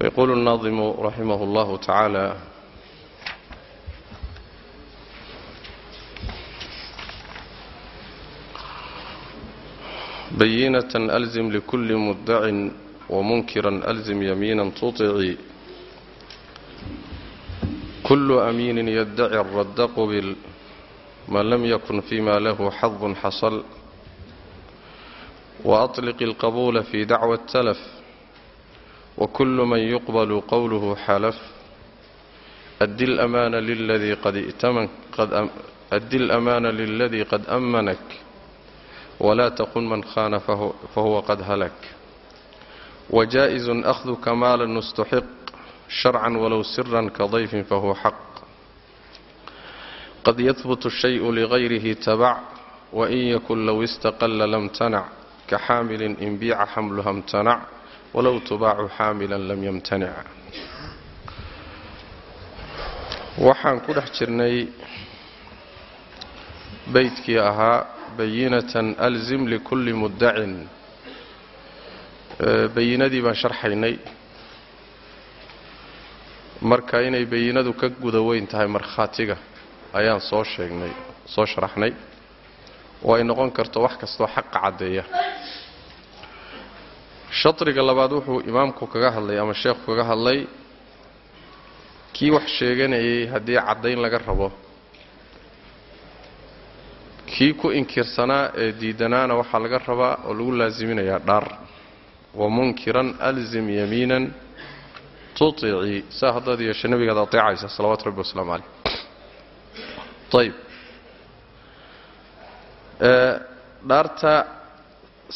فيقول الناظم رحمه الله تعالى بينة ألزم لكل مدع ومنكرا ألزم يمينا تطعي كل أمين يدعي الرد قبل ما لم يكن فيما له حظ حصل وأطلق القبول في دعوى التلف وكل من يقبل قوله حلف أد الأمان للذي قد ائتمنك قد أم أد الأمان للذي قد أمنك ولا تقل من خان فهو, فهو قد هلك وجائز أخذك مالا نستحق شرعا ولو سرا كضيف فهو حق قد يثبت الشيء لغيره تبع وإن يكن لو walow tubaacu xaamila lam yamtanic. Waxaan ku dhex jirnay beydkii ahaa bayinatan alzim likulli muddacin. Bayinadii baan sharxaynay. Marka inay bayinadu ka guda weyn tahay markhaatiga ayaan soo sheegnay soo sharaxnay. Oo ay noqon karto wax kastoo xaqa caddeeya shadriga labaad wuxuu imaamku kaga hadlay ama sheekhu kaga hadlay. Kii wax sheeganayay haddii caddayn laga rabo. Kii ku inkirsanaa ee diidanaana waxaa laga rabaa oo lagu laasiminayaa dhaar. Wa munkiran alzim yamiinan tuticii saa haddaad yeesha nabigaad ateecaysa salawaatu rabbi wasalaamu caleyh ayb dhaarta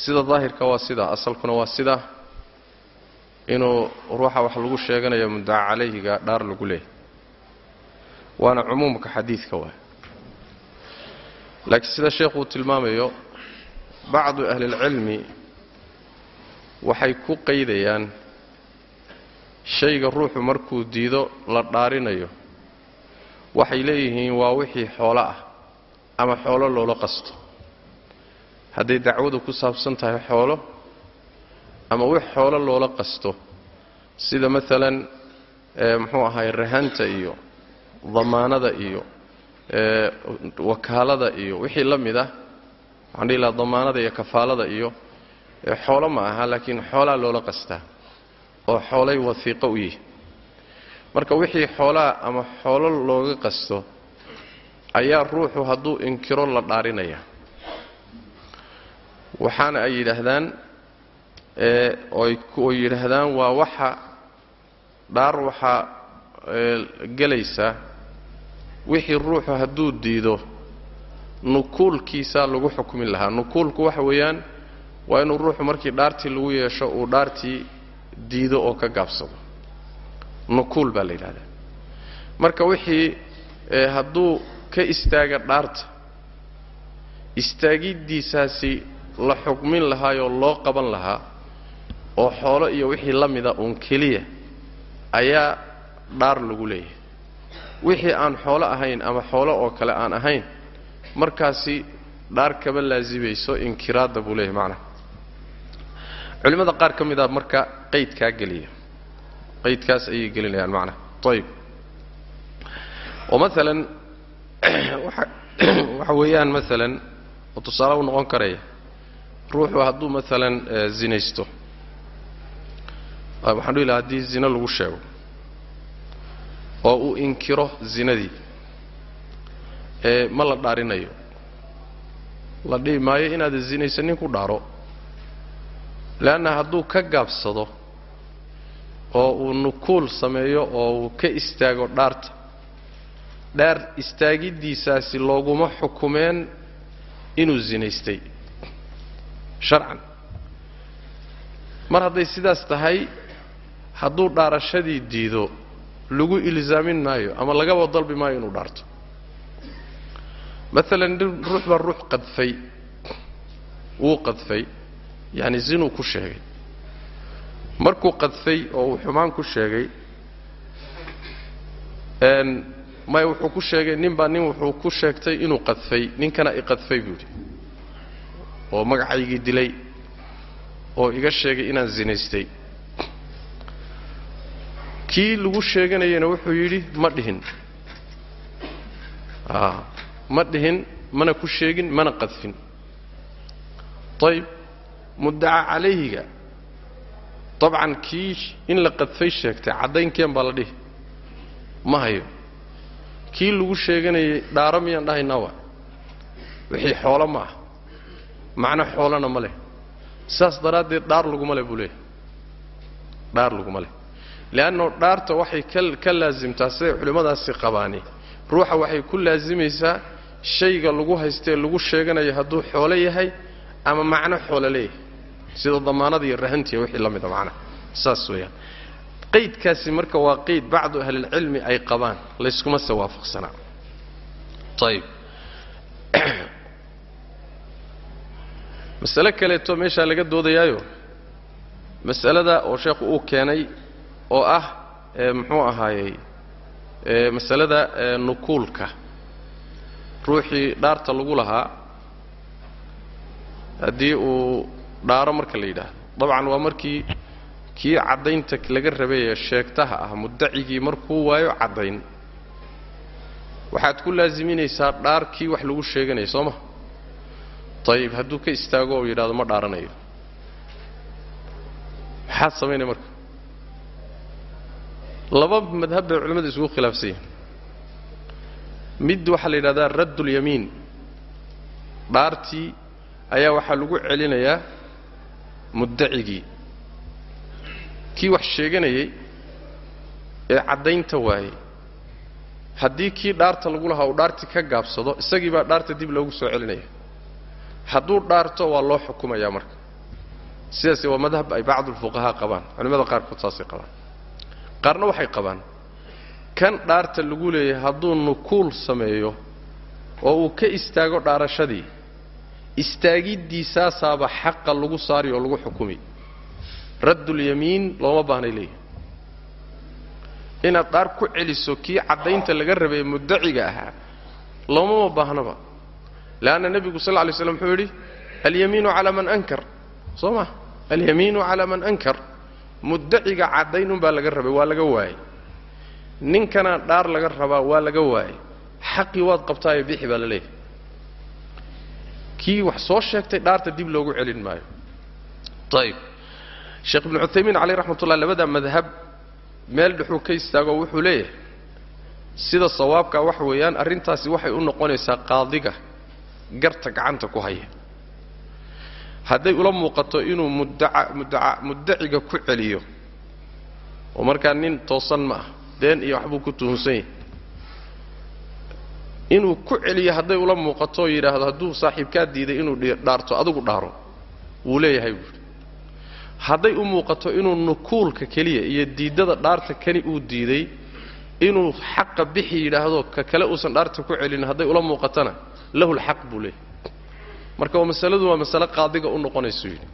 sida daahirka waa sida asalkuna waa sida. Inuu ruuxa wax lagu sheeganayo muddaca calayhiga dhaar lagu leeyahy waana cumuumka xadiidka waay laakiin sida sheekhu uu tilmaamayo bacdu ahlilcilmi waxay ku qaydayaan shayga ruuxu markuu diido la dhaarinayo. Waxay leeyihiin waa wixii xoolo ah ama xoolo loola qasto hadday dacwadu ku saabsan tahay xoolo ama wix xoolo loola qasto. Sida maalan muxuu ahay rahanta iyo damaanada iyo wakaalada iyo wixii la mid ah waxaan dhihi lahaa damaanada iyo kafaalada iyo xoolo ma aha laakiin xoolaa loola qastaa oo xoolay wasiiqo u yihi marka wixii xoolaa ama xoolo looga qasto ayaa ruuxu hadduu inkiro la dhaarinaya waxaana ay yidhaahdaan oo yidhaahdaan waa waxa dhaar waxaa gelaysa wixii ruuxu hadduu diido nukuulkiisaa lagu xukmin lahaa. Nukuulku waxa weeyaan waa inuu ruuxu markii dhaartii lagu yeesho uu dhaartii diido oo ka gaabsado. Nukuul baa la yidhahdaa. Marka wixii hadduu ka istaaga dhaarta istaagiddiisaasi la xukmin lahaayoo loo qaban lahaa oo xoolo iyo wixii la mida uun keliya ayaa dhaar lagu leeyahay. Wixii aan xoolo ahayn ama xoolo oo kale aan ahayn markaasi dhaar kaba laasimayso inkiraadda buu leeyahay macnaha. Culimmada qaar ka mid a marka qaydkaa geliya qaydkaas ayay gelinayaan macnaha. Ayib oo maalan waxa weeyaan maalan oo tusaale u noqon karaya ruuxu hadduu maalan zinaysto. Waxaan dhihi laha haddii zino lagu sheego oo uu inkiro zinadii ee ma la dhaarinayo. La dhihi maayo inaada zinaysanin ku dhaaro. Leanna hadduu ka gaabsado oo uu nukuul sameeyo oo uu ka istaago dhaarta dhaar istaagiddiisaasi looguma xukumeen inuu zinaystay sharcan. Mar hadday sidaas tahay hadduu dhaarashadii diido lagu ilsaamin maayo ama lagaba dalbi maayo inuu dhaarto. Maalan ruux baa ruux qadfay wuu qadfay yacni zinuu ku sheegay. Markuu qadfay oo uu xumaan ku sheegay maya wuxuu ku sheegay nin baa nin wuxuu ku sheegtay inuu qadfay ninkana i qadfay buu yidhi oo magacaygii dilay oo iga sheegay inaan zinaystay. Kii lagu sheeganayana wuxuu yidhi ma dhihin. Ma dhihin mana ku sheegin mana qadfin. Ayib muddaca calayhiga. Dabcan kii in la qadfay sheegtay caddaynkeen baa la dhihi. Ma hayo. Kii lagu sheeganayay dhaaro miyaan dhahaynaa waa wixii xoolo ma ah macno xoolana ma leh. Saas daraaddeed dhaar laguma leh buu leeyahay. Dhaar laguma leh. Le'annao dhaarta waxay ka laasimtaa siday culimmadaasi qabaani. Ruuxa waxay ku laasimaysaa shayga lagu haystee lagu sheeganayo hadduu xoolo yahay ama macno xoolo leeyahay. Sida damaanada iyo wixii la mida macnaha saas weeyaan. Qaydkaasi marka waa qayd bacdu ahlilcilmi ay qabaan layskuma se waafaqsanaa ayib masale kaleeto meeshaa laga doodayaayo. Mas'alada oo sheekhu uu keenay oo ah muxuu ahaayey masalada nukuulka. Ruuxii dhaarta lagu lahaa haddii uu dhaaro marka la yidhaahdo. Dabcan waa markii kii caddaynta laga rabay ee sheegtaha ah muddacigii markuu waayo caddayn. Waxaad ku laasiminaysaa dhaar kii wax lagu sheeganaya soo ma ayib hadduu ka istaago oo yidhahdo ma dhaaranayo. Maxaad samaynaya marka? Laba madhab bay culimmadu isugu khilaafsan yihiin mid waxaa la yidhahdaa raddulyamiin dhaartii ayaa waxaa lagu celinayaa muddacigii. Kii wax sheeganayay ee caddaynta waayey. Haddii kii dhaarta lagu lahaa uu dhaartii ka gaabsado isagii baa dhaarta dib loogu soo celinaya hadduu dhaarto waa loo xukumayaa marka. Sidaasi waa madhab ay bacdulfuqahaa qabaan. Culimmada qaarkood saasay qabaan. Qaarna waxay qabaan. Kan dhaarta lagu leeyahay hadduu nukuul sameeyo oo uu ka istaago dhaarashadii istaagiddiisaasaaba xaqa lagu saari oo lagu xukumi. Raddulyamiin looma baahnay leeyahay. Inaad dhaar ku celiso kii caddaynta laga rabay muddaciga ahaa loomama baahnaba leanna nebigu sal lay slam wuxuu yidhi alyamiinu calaa man ankar soo ma alyamiinu calaa man ankar muddaciga caddayn unbaa laga rabay waa laga waayey ninkana dhaar laga rabaa waa laga waayey xaqii waad qabtaayo bixi baa la leeyahay kii wax soo sheegtay dhaarta dib loogu celin maayo ayib sheekh ibnu cuthaymiin caleyh raxmatullah labada madhab meel dhexuu ka istaago wuxuu leeyahay sida sawaabkaa waxa weeyaan arrintaasi waxay u noqonaysaa qaadiga garta gacanta ku haya. Hadday ula muuqato inuu muddaciga ku celiyo oo markaa nin toosan ma ah been iyo waxbuu ku tuhunsan yahay. Inuu ku celiyo hadday ula muuqatoo yidhaahdo hadduu saaxiibkaa diiday inuu dhaarto adigu dhaaro wuu leeyahay buuhi hadday u muuqato inuu nukuulka keliya iyo diiddada dhaarta kani uu diiday inuu xaqa bixi yidhaahdo ka kale uusan dhaarta ku celin hadday ula muuqatana lahulxaq buu leeyahay marka waa masaladu waa masale qaadiga u noqonaysu yidhi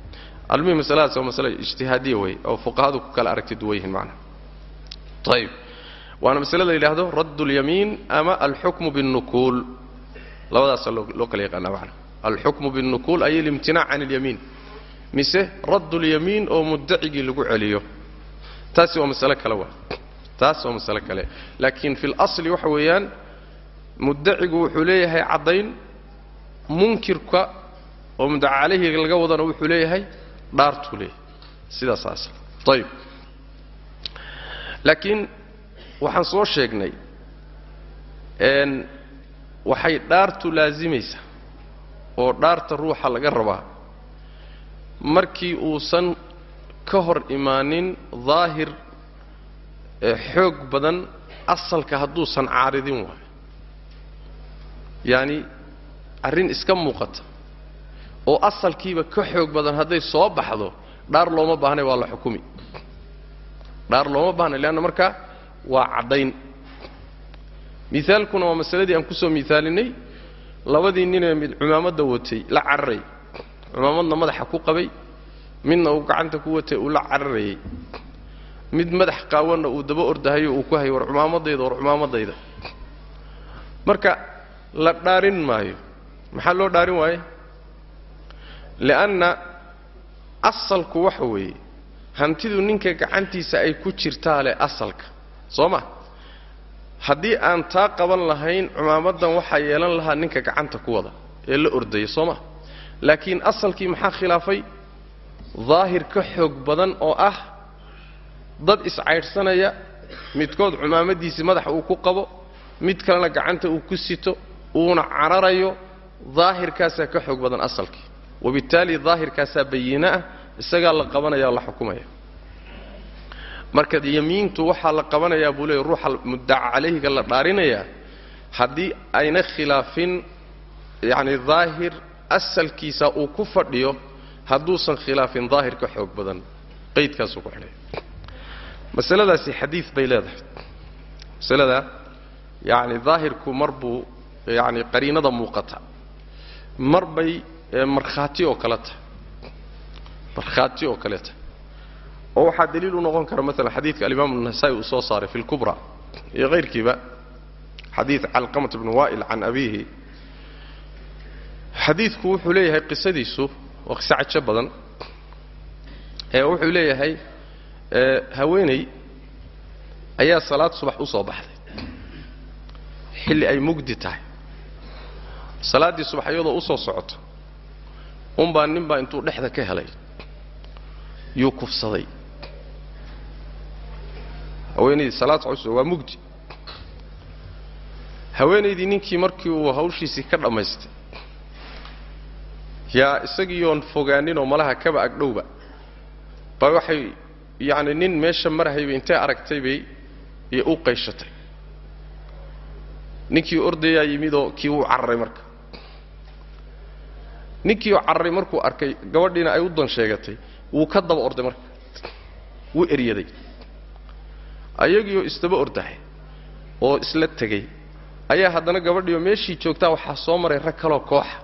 almuhim masaladaas waa masale ijtihaadiya wey oo fuqahadu ku kala aragti duwan yihiin macnaha ayib waana masale la yidhaahdo raddu اlyamiin ama alxukmu biاnnukuul labadaasaa loo kala yaqaana macna alxukmu biاnnukuul ay alimtinac can اlyamiin mise radd اlyamiin oo muddacigii lagu celiyo taasi waa masale kale waa taas waa masale kale laakiin fi اlasli waxa weeyaan muddacigu wuxuu leeyahay caddayn munkirka oo muddaca calayhi laga wadana wuxuu leeyahay dhaartuu leeyahay. Sidaas asal ayib laakiin waxaan soo sheegnay waxay dhaartu laasimaysaa oo dhaarta ruuxa laga rabaa markii uusan ka hor imaanin daahir xoog badan asalka hadduusan caaridin waayo yacani arrin iska muuqata oo asalkiiba ka xoog badan hadday soo baxdo dhaar looma baahnay waa la xukumi. Dhaar looma baahnay leanna markaa waa caddayn. Miaalkuna waa masaladii aan ku soo miaalinay labadii ninee mid cumaamadda watay la cararay cumaamadna madaxa ku qabay midna uu gacanta ku watay uu la cararayay. Mid madax qaawanna uu daba ordahayo uu ku hayay war cumaamadayda war cumaamadayda marka la dhaarin maayo. Maxaa loo dhaarin waaye? Li'anna asalku waxa weeye hantidu ninka gacantiisa ay ku jirtaa leh asalka. Soo ma? Haddii aan taa qaban lahayn cumaamaddan waxaa yeelan lahaa ninka gacanta ku wada ee la ordaya soo ma? Laakiin asalkii maxaa khilaafay? Daahir ka xoog badan oo ah dad iscaydhsanaya midkood cumaamaddiisii madaxa uu ku qabo mid kalena gacanta uu ku sito uuna cararayo daahirkaasaa ka xoog badan asalkii. Wabittaali daahirkaasaa bayiino ah isagaa la qabanaya o la xukumaya. Marka yamiintu waxaa la qabanayaa buu leeyay ruuxa muddaca calayhiga la dhaarinayaa haddii ayna khilaafin yacni daahir asalkiisa uu ku fadhiyo hadduusan khilaafin daahir ka xoog badan qaydkaasuu ku xidhay. Masaladaasi xadiid bay leedahay. Masaladaa yacni daahirku mar buu yacni qariinada muuqata mar bay markhaati oo kale tahay markhaati oo kale tahay oo waxaa daliil u noqon kara maalan xadiidka alimaamu الnasaa-i uu soo saaray fi اlkubra iyo kayrkiiba xadiid calqamat bnu wa'il can abiihi xadiidku wuxuu leeyahay qisadiisu waa qiso cajo badan ee wuxuu leeyahay haweeney ayaa salaad subax u soo baxday xilli ay mugdi tahay salaaddii subax iyadoo u soo socoto unbaa ninbaa intuu dhexda ka helay yuu kufsaday. Haweenaydii salaad socoso waa mugdi. Haweenaydii ninkii markii uu hawshiisii ka dhammaystay yaa isagiiyoon fogaaninoo malaha kaba agdhowba baa waxay yacni nin meesha marahayba intay aragtay bay iyo u qayshatay. Ninkii ordayaa yimidoo kii wuu cararay marka ninkii oo cararay markuu arkay gabadhiina ay u dan sheegatay wuu ka daba orday marka. Wuu eryaday. Ayagiioo isdaba ordahay oo isla tegey ayaa haddana gabadhiioo meeshii joogtaa waxaa soo maray rag kaloo kooxa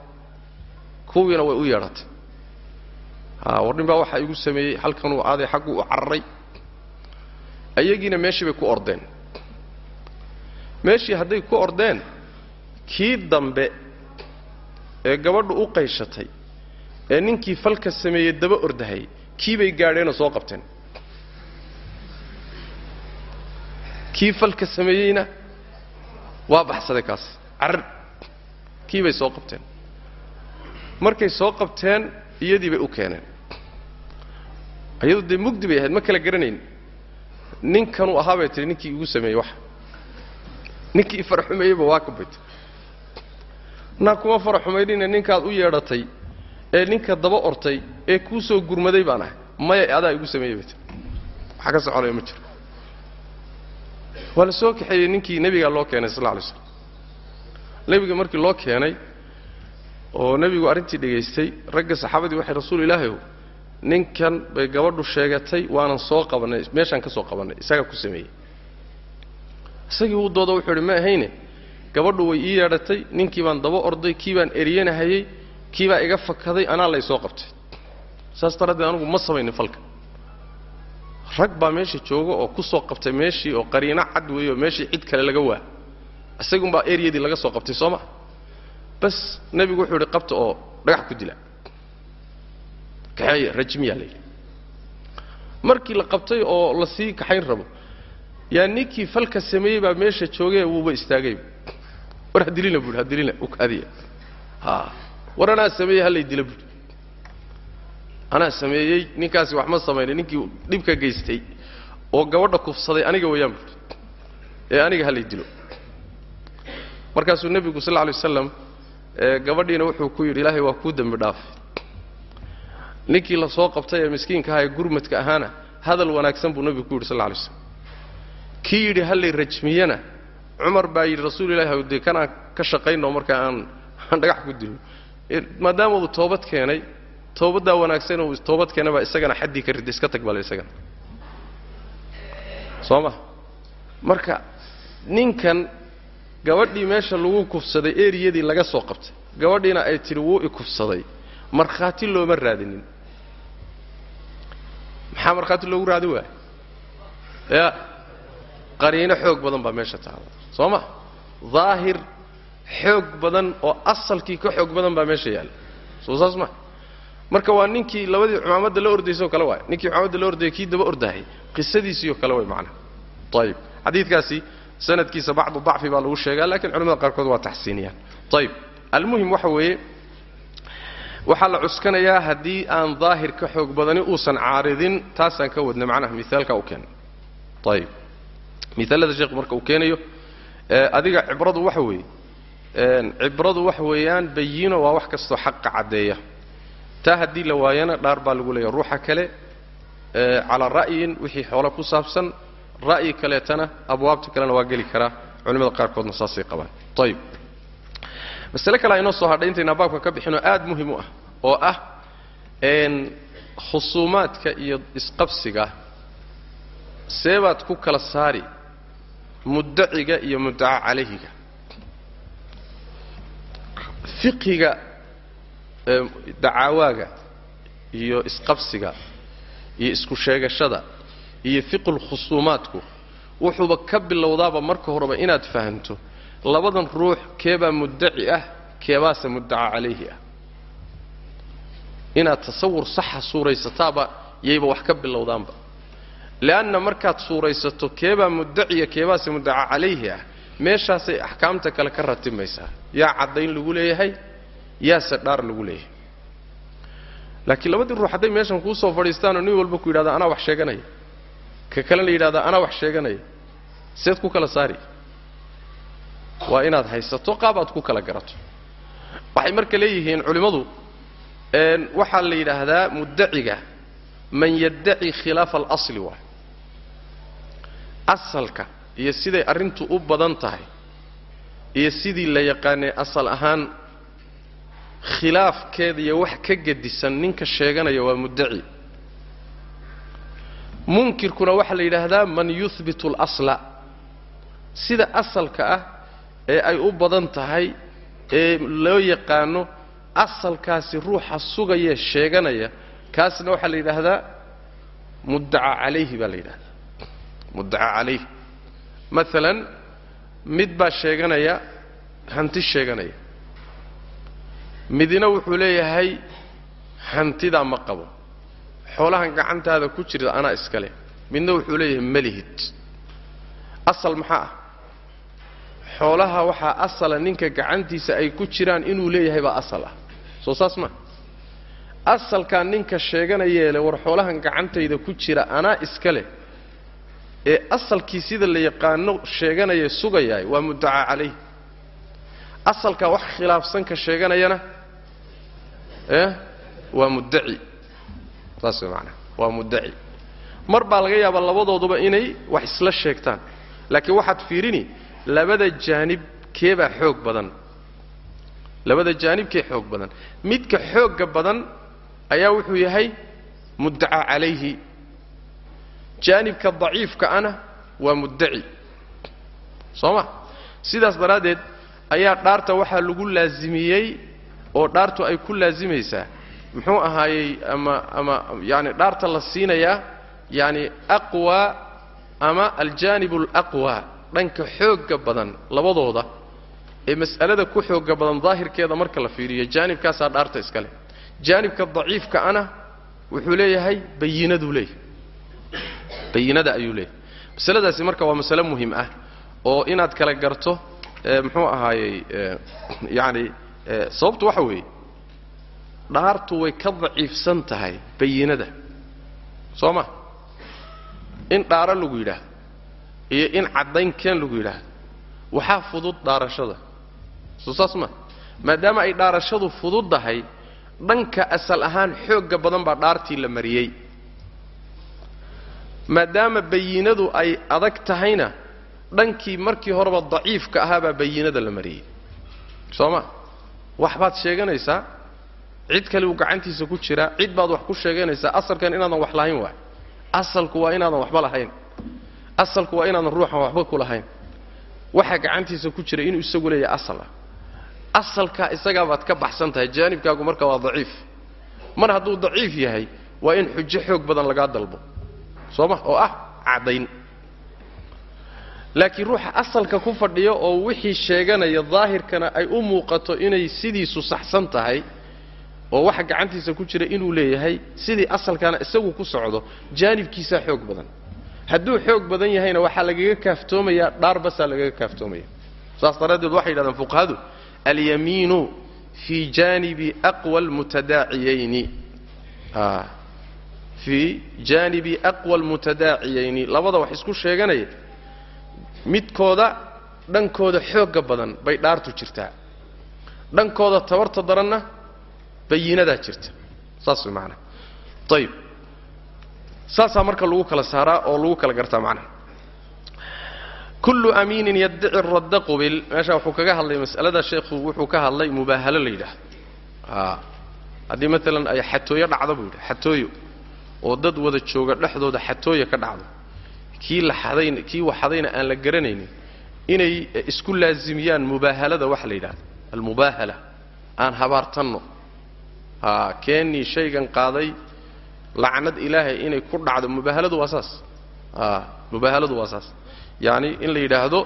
kuwiina way u yeedhatay. War nin baa waxaa igu sameeyey halkanuu aaday xagguu u cararay ayagiina meeshii bay ku ordeen. Meeshii hadday ku ordeen kii dambe ee gabadhu u qayshatay ee ninkii falka sameeyey daba ordahay kii bay gaadheenoo soo qabteen. Kii falka sameeyeyna waa baxsaday kaas. Carar kii bay soo qabteen. Markay soo qabteen iyadii bay u keeneen. Iyadu dee mugdi bay ahayd ma kala garanayn. Ninkanuu ahaa bay tihi ninkii igu sameeyey waxa ninkii faraxumeeyeyba waa ka bayt naa kuma faraxumaynina ninkaad u yeedhatay ee ninka daba ortay ee kuu soo gurmaday baan ahay. Maya adaa igu sameeyey bay tii waxa ka soconaya ma jiro. Waa la soo kaxeeyey ninkii nebigaa loo keenay sal alay slam nebiga markii loo keenay oo nebigu arrintii dhegaystay ragga saxaabadii waxay rasuul ilaahayow ninkan bay gabadhu sheegatay waanan soo qabannay meeshaan ka soo qabannay isagaa ku sameeyey. Isagii uu dooda wuxuu idhi ma ahayne gabadhu way ii yeedhatay ninkii baan daba orday kii baan eryanahayey kii baa iga fakaday anaa lay soo qabtay. Saas daraaddeed anugu ma samaynin falka. Rag baa meesha jooga oo ku soo qabtay meeshii oo qariino cad weeye oo meeshii cid kale laga waa. Isagunbaa eryadii laga soo qabtay soo ma? Bas nebigu wuxuu idhi qabta oo dhagax ku dila. Kaxeeya rajmiyaa layidhi. Markii la qabtay oo la sii kaxayn rabo yaa ninkii falka sameeyey baa meesha joogay wuuba istaagayba war hadilina buuhi hadilina ukaadiya. Ha. War anaa sameeyey hallay dila buuhi anaa sameeyey ninkaasi wax ma samayna ninkii dhibka geystay oo gabadha kufsaday aniga weeyaan buuhi ee aniga hallay dilo. Markaasuu nebigu sal alay waslam gabadhiina wuxuu ku yidhi ilaahay waa kuu dembi dhaafay. Ninkii la soo qabtay ee miskiinka ee gurmadka ahaana hadal wanaagsan buu nebigu ku yidhi sal alay slam kii yidhi hallay rajmiyana cumar baa yidhi rasuul ilahi dee kanaan ka shaqayno marka aan aan dhagax ku dilno. Maadaama uu toobad keenay toobaddaa wanaagsan uu toobad keena baa isagana xaddii ka ridda iska tag bale isagana. Soo ma marka ninkan gabadhii meesha lagu kufsaday eriyadii laga soo qabtay gabadhiina ay tidhi wuu i kufsaday markhaati looma raadinin. Maxaa markhaati loogu raadin waaya ya qariino xoog badan baa meesha taala soo ma daahir xoog badan oo asalkii ka xoog badan baa meesha yaalla soo saas ma. Marka waa ninkii labadii cumaamadda la ordaysoo kale waay. Ninkii cumaamadda la ordayay kii daba ordahay qisadiisiioo kale way macnaha ayib xadiidkaasi sanadkiisa bacdu dacfi baa lagu sheegaa laakiin culamada qaarkood waa taxsiiniyaan. Ayib almuhim waxa weeye waxaa la cuskanayaa haddii aan daahir ka xoog badani uusan caaridin taasaan ka wadna macnaha miaalka u keena ayib miaalada sheekhu marka uu keenayo adiga cibradu waxa weeye cibradu waxa weeyaan bayino waa wax kastoo xaqa caddeeya. Taa haddii la waayana dhaar baa lagu leeyahy ruuxa kale calaa ra'yin wixii xoolo ku saabsan. Ra'yi kaleetana abwaabta kalena waa geli karaa. Culimmada qaarkoodna saasay qabaan. Ayib masale kale inoo soo hadhay intaynaa baabka ka bixinoo aad muhiim u ah oo ah khusuumaadka iyo isqabsiga. Seebaad ku kala saari muddaciga iyo muddaca calayhiga. Fiqiga dacaawaaga iyo isqabsiga iyo isku sheegashada iyo fiqulkhusuumaadku wuxuuba ka bilowdaaba marka horeba inaad fahanto labadan ruux keebaa muddaci ah keebaase muddaca calayhi ah. Inaad tasawur saxa suuraysataaba yayba wax ka bilowdaanba le'anna markaad suuraysato keebaa muddaciya keebaase muddaca calayhi ah meeshaasay axkaamta kale ka ratimaysaa yaa caddayn lagu leeyahay yaase dhaar lagu leeyahay laakiin labadii ruux hadday meeshan kuu soo fadhiistaanoo nin walba ku yidhahda anaa wax sheeganaya ka kale la yidhahdaa anaa wax sheeganaya seed ku kala saari waa inaad haysato qaab aad ku kala garato waxay marka leeyihiin culimmadu waxaa la yidhaahdaa muddaciga man yaddaci khilaafa alasli waay asalka iyo siday arrintu u badan tahay iyo sidii la yaqaanay asal ahaan khilaafkeeda iyo wax ka gedisan ninka sheeganaya waa muddaci. Munkirkuna waxaa la yidhaahdaa man yuhbitu alasla sida asalka ah ee ay u badan tahay ee loo yaqaano asalkaasi ruuxa sugayee sheeganaya kaasna waxaa la yidhaahdaa muddaca calayhi baa la yidhahdaa muddaca calayhi maalan mid baa sheeganaya hanti sheeganaya. Midna wuxuu leeyahay hantidaa ma qabo. Xoolahan gacantaada ku jirta anaa iska leh. Midna wuxuu leeyahay malihid. Asal maxaa ah? Xoolaha waxaa asala ninka gacantiisa ay ku jiraan inuu leeyahay baa asal ah. Soo saas ma. Asalkaa ninka sheeganayeele war xoolahan gacantayda ku jira anaa iska leh ee asalkii sida la yaqaano sheeganaya sugayaay waa muddaca calayh asalkaa wax khilaafsan ka sheeganayana waa muddaci. Saas way waa muddaci. Mar baa laga yaabaa labadooduba inay wax isla sheegtaan. Laakiin waxaad fiirini labada jaanib keebaa xoog badan. Labada jaanib kee xoog badan. Midka xoogga badan ayaa wuxuu yahay muddaca calayhi jaanibka daciifka ana waa muddaci. Soo ma sidaas daraaddeed ayaa dhaarta waxaa lagu laasimiyey oo dhaartu ay ku laasimaysaa muxuu ahaayey ama ama yaani dhaarta la siinayaa yaani aqwa ama aljaanib alaqwa dhanka xoogga badan labadooda ee mas'alada ku xoogga badan daahirkeeda marka la fiiriyo. Jaanibkaasaa dhaarta iska leh. Jaanibka daciifka ana wuxuu leeyahay bayinaduu leeyahay bayinada ayuu leeyahay. Masaladaasi marka waa masale muhiim ah oo inaad kala garto muxuu ahaayey yacani sababtu waxa weeye dhaartu way ka daciifsan tahay bayinada. Soo ma? In dhaaro lagu yidhaahdo iyo in caddayn keen lagu yidhaahdo waxaa fudud dhaarashada. Soo saas ma? Maadaama ay dhaarashadu fududdahay dhanka asal ahaan xoogga badan baa dhaartii la mariyey maadaama bayinadu ay adag tahayna dhankii markii horeba daciifka ahaabaa bayinada la mariyey. Soo ma waxbaad sheeganaysaa? Cid kale uu gacantiisa ku jiraa cid baad wax ku sheeganaysaa? Asalkan inaadan wax lahayn waay asalku waa inaadan waxba lahayn. Asalku waa inaadan ruuxan waxba ku lahayn. Waxa gacantiisa ku jira inuu isagu leeyahay asal. Ah asalkaa isagaabaad ka baxsan tahay jaanibkaagu marka waa daciif. Mar hadduu daciif yahay waa in xujo xoog badan lagaa dalbo soo ma? Oo ah caddayn. Laakiin ruuxa asalka ku fadhiya oo wixii sheeganaya daahirkana ay u muuqato inay sidiisu saxsan tahay oo waxa gacantiisa ku jira inuu leeyahay sidii asalkaana isagu ku socdo jaanibkiisaa xoog badan. Hadduu xoog badan yahayna waxaa lagaga kaaftoomayaa dhaar basaa lagaga kaaftoomaya saas daraaddeed waxay yidhahdeen fuqahadu alyamiinu fii jaanibi aqwa almutadaaciyayni fii jaanibi aqwa almutadaaciyayni labada wax isku sheeganaya midkooda dhankooda xoogga badan bay dhaartu jirtaa dhankooda tabarta daranna bayinadaa jirta. Saas way macanaha ayib saasaa marka lagu kala saaraa oo lagu kala gartaa macnaha kullu amiinin yaddici radda qubil meesha wuxuu kaga hadlay mas'alada sheekhu wuxuu ka hadlay mubaahalo la yidhaahdo. A haddii maalan ay xatooyo dhacdo buu yidhi xatooyo oo dad wada jooga dhexdooda xatooya ka dhacdo. Kii la xadayn kii waxadayna aan la garanaynin inay isku laasimiyaan mubaahalada waxa la yidhahdo almubaahala. Aan habaartanno. A keennii shaygan qaaday lacnad ilaahay inay ku dhacdo. Mubaahaladu waa saas. A mubaahaladu waa saas. Yacni in la yidhaahdo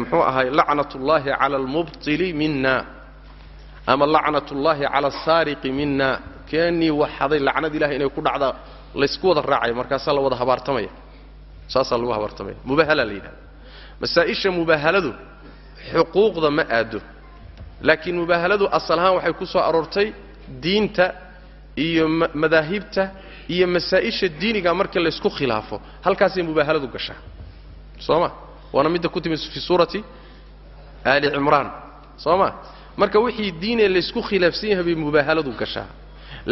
muxuu ahay lacnat ullaahi cala almubtili mina ama lacnat ullaahi cala asaariqi mina keennii waxaday lacnad ilahay inay ku dhacda laysku wada raacaya markaasaa la wada habaartamaya. Saasaa lagu habaartamaya. Mubaahala la yidhahdo masaa-isha mubaahaladu xuquuqda ma aado laakiin mubaahaladu asal ahaan waxay ku soo aroortay diinta iyo madaahibta iyo masaa-isha diiniga marka laysku khilaafo. Halkaasay mubaahaladu gashaa. Soo ma? Waana midda ku timid fi suurati aali cimraan. Soo ma? Marka wixii diinee laysku khilaafsan yahay bay mubaahaladu gashaa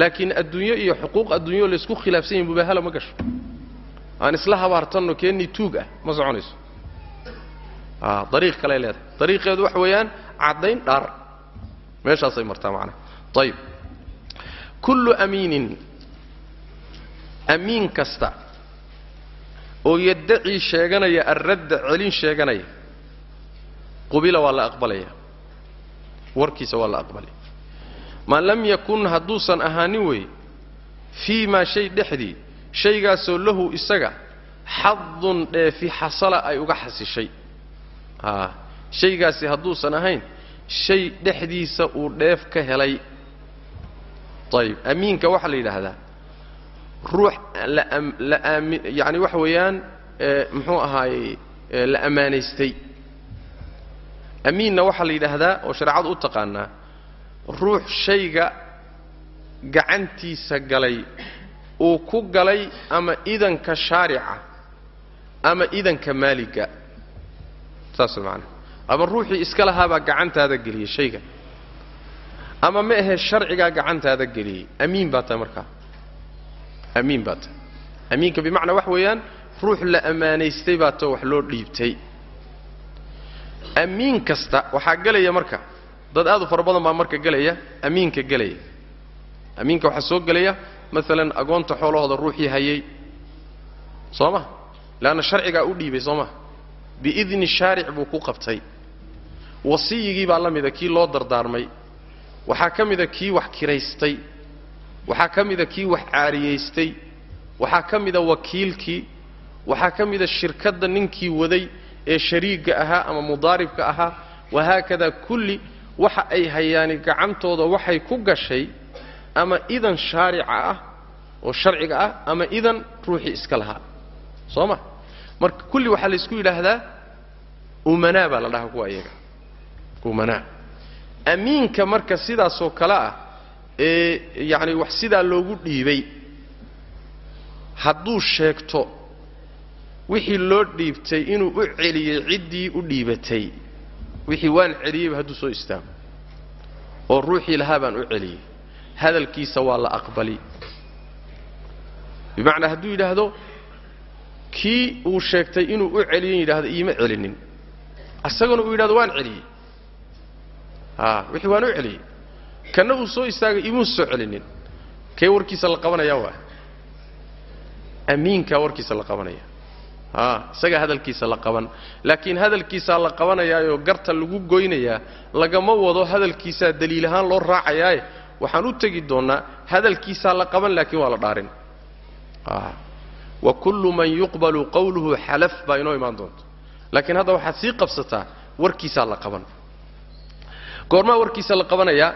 laakiin adduunyo iyo xuquuq adduunyo laysku khilaafsan yahay mubaahalo ma gasho. Aan isla habaartanno keennii tuug ah ma soconayso. A dariiq kaley leedahay. Dariiqeedu waxa weeyaan caddayn dhaar. Meeshaasay martaa macnaha ayib kullu amiinin amiin kasta oo yaddacii sheeganaya alradda celin sheeganaya qubila waa la aqbalaya. Warkiisa waa la aqbalaya maa lam yakun hadduusan ahaanin weeye fii maa shay dhexdii shaygaasoo lahu isaga xadun dheefi xasala ay uga xasishay. A shaygaasi hadduusan ahayn shay dhexdiisa uu dheef ka helay. Ayib amiinka waxaa la yidhaahdaa ruux la aami yacani waxa weeyaan muxuu ahaayey la ammaanaystay. Amiinna waxaa la yidhaahdaa oo shareecadu u taqaanaa ruux shayga gacantiisa galay uu ku galay ama idanka shaarica ama idanka maaliga. Saas macanaa ama ruuxii iska lahaabaa gacantaada geliyey shayga. Ama ma ahe sharcigaa gacantaada geliyey. Amiin baa tahay markaa. Amiin baa tahay. Amiinka bimacnaa wax weeyaan ruux la ammaanaystay baa tao wax loo dhiibtay. Amiin kasta waxaa gelaya marka dad aad u fara badan baa marka gelaya amiinka gelaya amiinka waxaa soo gelaya maalan agoonta xoolahooda ruuxii hayay. Soo ma? Leanna sharcigaa u dhiibay soo ma? Biidni shaaric buu ku qabtay. Wasiyigii baa la mida kii loo dardaarmay. Waxaa ka mida kii wax kiraystay. Waxaa ka mida kii wax caariyaystay waxaa ka mida wakiilkii. Waxaa ka mida shirkadda ninkii waday ee shariigga ahaa ama mudaaribka ahaa. Wahaakadaa kulli waxa ay hayaani gacantooda waxay ku gashay ama idan shaarica ah oo sharciga ah ama idan ruuxii iska lahaa. Soo ma marka kulli waxaa laysku yidhaahdaa umanaa baa la dhahaa kuwa iyaga. Umanaa. Amiinka marka sidaasoo kale ah ee yacani wax sidaa loogu dhiibay hadduu sheegto wixii loo dhiibtay inuu u celiyey ciddii u dhiibatay wixii waan celiyeyba hadduu soo istaago oo ruuxii lahaa baan u celiyey. hadalkiisa waa la aqbali. bimacnaa hadduu yidhaahdo kii uu sheegtay inuu u celiyen yidhahdo iima celinin. isaguna uu yidhahdo waan celiyey. a wixii waan u celiyey. kanna uu soo istaagay imuun soo celinin. kee warkiisa la qabanayaa waa? amiinkaa warkiisa la qabanaya a isagaa hadalkiisa la qaban. Laakiin hadalkiisaa la qabanayaayoo garta lagu goynayaa lagama wado hadalkiisaa daliil ahaan loo raacayaaye waxaan u tegi doonnaa hadalkiisaa la qaban laakiin waa la dhaarin. Wa kullu man yuqbalu qawluhu xalaf baa inoo imaan doonta laakiin hadda waxaad sii qabsataa warkiisaa la qaban. Goormaa warkiisa la qabanayaa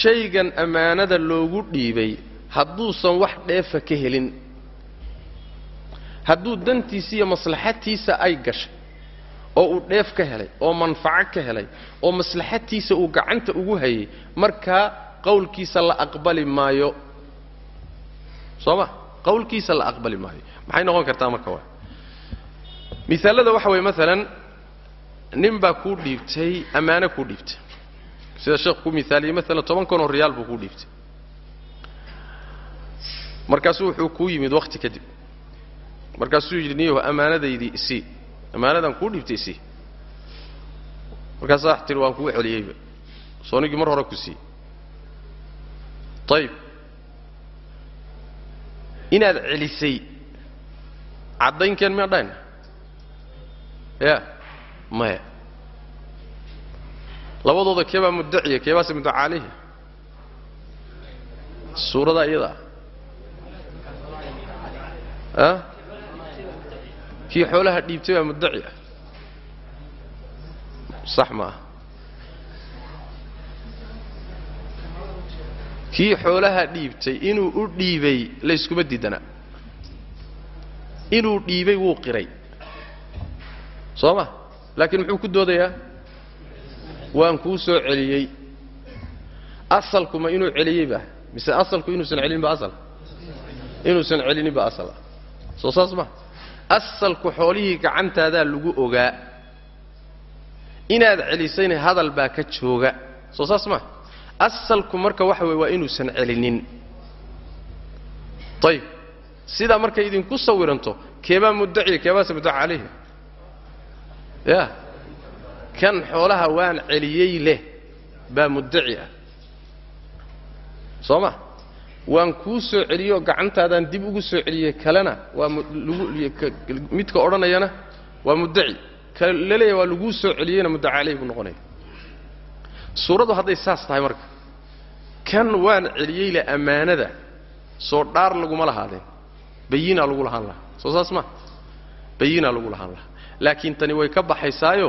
shaygan ammaanada loogu dhiibay hadduusan wax dheefa ka helin hadduu dantiisa iyo maslaxadtiisa ay gashay oo uu dheef ka helay oo manfaco ka helay oo maslaxadtiisa uu gacanta ugu hayay markaa qowlkiisa la aqbali maayo. Soo ma? Qowlkiisa la aqbali maayo. Maxay noqon kartaa marka waa miaalada waxa weeye maalan nin baa kuu dhiibtay ammaano kuu dhiibtay. Sida sheekhu ku miaaliyey maalan toban kun oo riyaal buu kuu dhiibtay. Markaasuu wuxuu kuu yimid wakhti kadib markaasuu yidhi niyahu ammaanadaydii isii ammaanadan kuu dhiibtay isii markaasaa tiri waan kuu celiyeyba soonigii mar hore ku siiyey ayib inaad celisay caddaynkeen miyaan dhahayna ya maya. Labadooda keebaa muddaciya keebaase muddaca calayhi suuradaa iyada. Ah a kii xoolaha dhiibtay baa muddaci ah. Sax ma aha. Kii xoolaha dhiibtay inuu u dhiibay layskuma diidana inuu dhiibay wuu qiray. Soo ma? Laakiin muxuu ku doodayaa? Waan kuu soo celiyey. Asalkuma inuu celiyey ba mise asalku inuusan celinin ba asal? Inuusan celinin ba asal. Ah soo saas ma asalku xoolihii gacantaadaa lagu ogaa inaad celisayna hadal baa ka jooga. Soo saas ma. Asalku marka waxa weye waa inuusan celinin. Ayib sidaa markay idinku sawiranto keebaa muddaciya keebaase muddaca calayhi ya. Kan xoolaha waan celiyey leh baa muddaci ah. Soo ma waan kuu soo celiyoo gacantaadaan dib ugu soo celiyey kalena waa midka odhanayana waa muddaci. Ka la leeyahay waa laguu soo celiyeyna muddaca calayhi buu noqonaya. Suuraddu hadday saas tahay marka. Kan waan celiyey le ammaanada soo dhaar laguma lahaadeen. Bayinaa lagu lahaan lahaa. Soo saas ma bayinaa lagu lahaan lahaa. Laakiin tani way ka baxaysaayo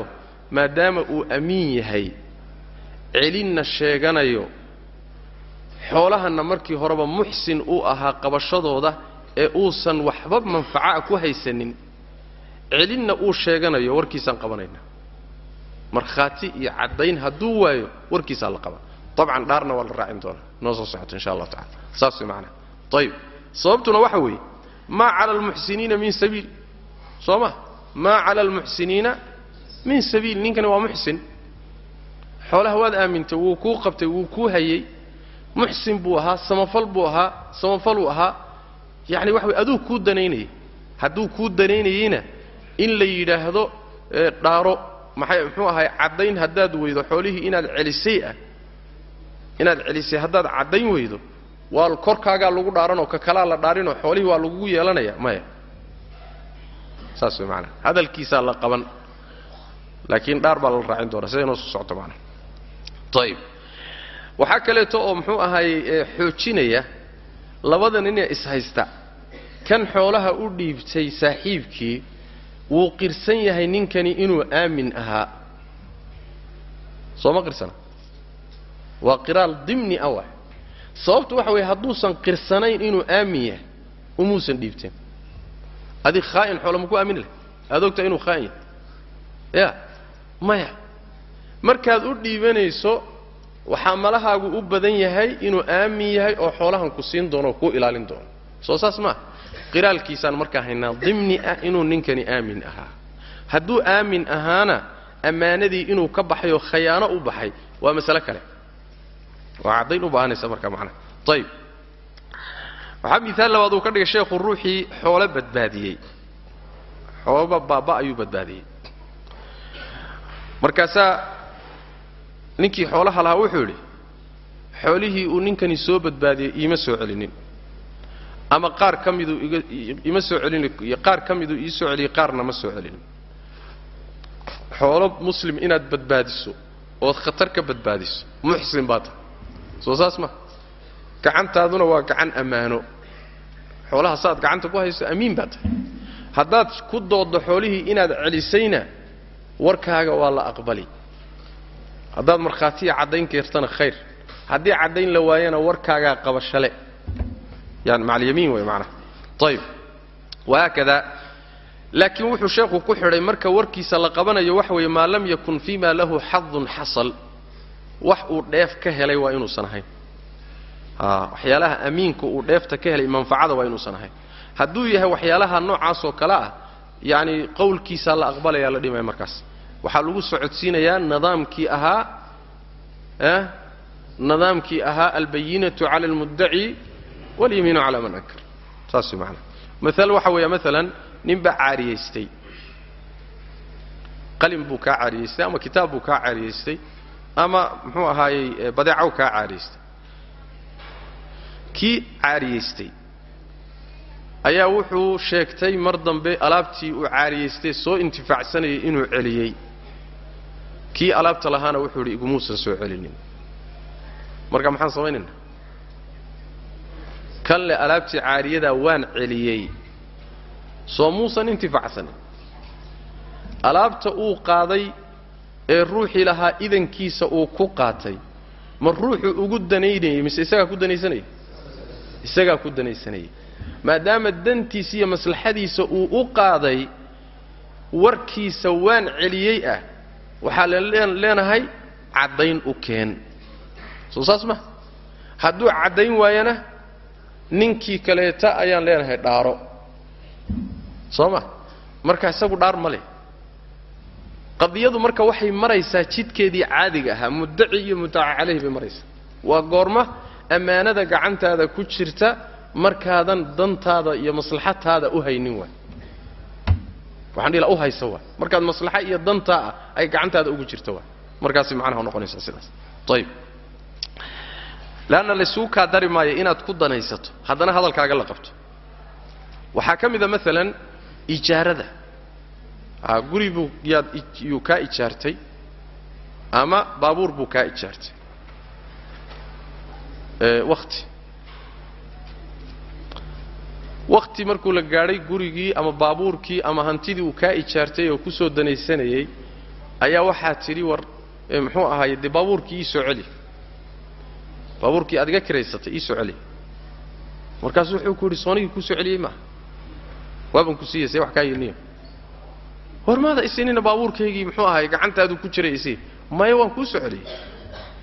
maadaama uu amiin yahay. Celinna sheeganayo xoolahanna markii horeba muxsin uu ahaa qabashadooda ee uusan waxba manfaca ku haysanin celinna uu sheeganayo warkiisaan qabanayna. Markhaati iyo caddayn hadduu waayo warkiisaa la qaban. Dabcan dhaarna waa la raacin doonaa. Noo soo socoto insha allahu tacala saas way macanaha ayib sababtuna waxa weeye maa cala almuxsiniina min sabiil. Soo ma? Maa cala almuxsiniina min sabiil. Ninkani waa muxsin. Xoolaha waad aamintay wuu kuu qabtay wuu kuu hayey muxsin buu ahaa samafal buu ahaa samafaluu ahaa. Yacni waxa way aduu kuu danaynayay. Hadduu kuu danaynayeyna in la yidhaahdo dhaaro. Maxay muxuu ahay caddayn haddaad weydo xoolihii inaad celisay ah. Inaad celisay haddaad caddayn weydo waa korkaagaa lagu dhaaranoo ka kalaa la dhaarinoo xoolihii waa lagugu yeelanaya maya. Saas way maanaa hadalkiisaa la qaban. Laakiin dhaar baa la raacin doonaa sida inoo soo socoto maanaa ayib waxaa kaleeto oo muxuu ahaayey xoojinaya labada nin ishaysta kan xoolaha u dhiibtay saaxiibkii wuu qirsan yahay ninkani inuu aamin ahaa. Soo ma qirsana? Waa qiraal dimni ah sababtu waxa weeye hadduusan qirsanayn inuu aamin yahay umuusan dhiibteen adig khaa'in xoola ma ku aamini lahay aad ogtaa inuu khaa'in yahay? Ya maya. Markaad u dhiibanayso waxaa malahaagu u badan yahay inuu aamin yahay oo xoolahan ku siin doono oo kuu ilaalin doono. Soo saas maa qiraalkiisaan markaa haynaa dimni ah inuu ninkani aamin ahaa. Hadduu aamin ahaana ammaanadii inuu ka baxay oo khayaano u baxay waa masale kale. Waa caddayn u baahanaysa markaa macnaha ayib waxaa miaal labaad uu ka dhigay sheekhu ruuxii xoolo badbaadiyey. Xoolaba baaba ayuu badbaadiyey. Markaasaa ninkii xoolaha lahaa wuxuu yidhi xoolihii uu ninkani soo badbaadiyey iima soo celinin. Ama qaar ka miduu ima soo celini qaar ka miduu ii soo celiyey qaarna ma soo celinin xoolo muslim inaad badbaadiso ood khatar ka badbaadiso muxsin baa tahay. Soo saas ma. Gacantaaduna waa gacan ammaano. Xoolaha saaad gacanta ku hayso amiin baa tahay. Haddaad ku dooddo xoolihii inaad celisayna warkaaga waa la aqbali haddaad markhaatiya caddayn keertana khayr. Haddii caddayn la waayana warkaagaa qabashale yani macalyamiin wey macnaha ayib wahaakada laakiin wuxuu sheekhu ku xidhay marka warkiisa la qabanayo waxa weeye maa lam yakun fima lahu xadun xasal. Wax uu dheef ka helay waa inuusan ahayn. Waxyaalaha amiinka uu dheefta ka helay manfacada waa inuusan ahayn. Hadduu yahay waxyaalaha noocaasoo kale ah yacni qowlkiisaa la aqbalaya la dhimaya markaas waxaa lagu socodsiinayaa nidaamkii ahaa nidaamkii ahaa albayinatu cala almuddaci walyamiinu cala man ankar. Saas way macanaa maal waxa weeya maalan nin baa caariyaystay qalin buu kaa caariyaystay ama kitaab buu kaa caariyaystay ama muxuu ahaayey badeecow kaa caariyaystay kii caariyaystay ayaa wuxuu sheegtay mar dambe alaabtii uu caariyaystay soo intifaacsanayay inuu celiyey kii alaabta lahaana wuxuu idhi igumuusan soo celinin. Marka maxaan samaynayna kan le alaabtii caariyadaa waan celiyey. Soo muusan intifaacsanin alaabta uu qaaday ee ruuxii lahaa idankiisa uu ku qaatay. Ma ruuxuu ugu danaynayey mise isagaa ku danaysanayay isagaa ku danaysanayay maadaama dantiisa iyo maslaxadiisa uu u qaaday warkiisa waan celiyey ah waxaa leen leenahay caddayn u keen. Soo saas ma hadduu caddayn waayana ninkii kaleeta ayaan leenahay dhaaro. Soo ma marka isagu dhaar ma leh. Qadiyadu marka waxay maraysaa jidkeedii caadiga ahaa muddaci iyo muddaca calayhi bay maraysaa. Waa goorma ammaanada gacantaada ku jirta markaadan dantaada iyo maslaxataada u haynin waay waxaan dhihi laha u haysa waay markaad maslaxa iyo dantaa ah ay gacantaada ugu jirta waay markaasi macnaha noqonaysaa sidaas. Ayib leanna laysuu kaa dari maayo inaad ku danaysato haddana hadalkaaga la qabto. Waxaa ka mida maalan ijaarada guri buu yaad yuu kaa ijaartay ama baabuur buu kaa ijaartay. Wakti wakti markuu la gaadhay gurigii ama baabuurkii ama hantidii uu kaa ijaartay oo ku soo danaysanayey ayaa waxaa tidhi war muxuu ahaaye dee baabuurkii ii celi. Baabuurkii aad iga kiraysatay ii celi. Markaasu wuxuu ku yidhi soonigii kuu soo celiyey maaha waaban ku siiyey see wax kaa yidniyo war maada isinina baabuurkaygii muxuu ahaay gacantaadu ku jiray isii maya waan kuu soo celiyey.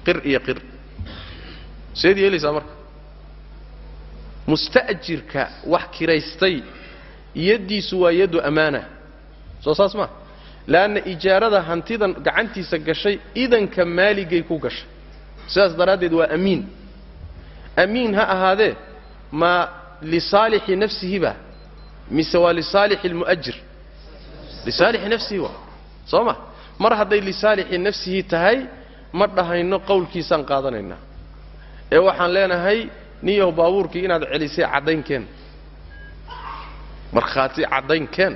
Qir iyo qir. Seed yeelaysaa marka musta'jirka wax kiraystay yaddiisu waa yaddu ammaana soo saas maa leanna ijaarada hantidan gacantiisa gashay idanka maaligay ku gashay. Sidaas daraaddeed waa amiin. Amiin ha ahaadee ma lisaalixi nafsihiba mise waa lisaalixi almu'ajir? Lisaalixi nafsihi waa. Soo ma? Mar hadday lisaalixi nafsihi tahay ma dhahayno qowlkiisaan qaadanaynaa ee waxaan leenahay niyahu baabuurkii inaad celisay caddaynkeen markhaati caddaynkeen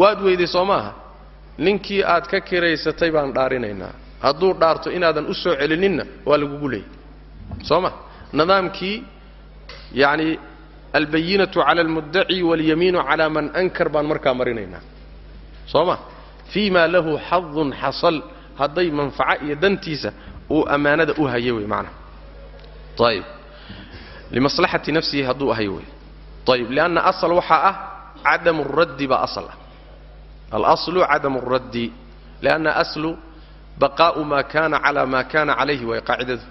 waad weyday soo maaha? Ninkii aad ka kiraysatay baan dhaarinaynaa. Hadduu dhaarto inaadan u soo celininna waa lagugu leeyay soo ma? Nidaamkii yacni albayinatu cala almuddaci waاlyamiinu cala man ankar baan markaa marinaynaa. Soo ma? Fii ma lahu xadun xasal. Hadday manfaco iyo dantiisa uu ammaanada u hayo wey macnaha ayib limaslaxati nafsihi hadduu ahayo wey ayib lianna asal waxaa ah cadamu اraddi baa asal ah alaslu cadamu اraddi lianna aslu baqaa'u ma kana cala ma kana calayhi way qaacidadu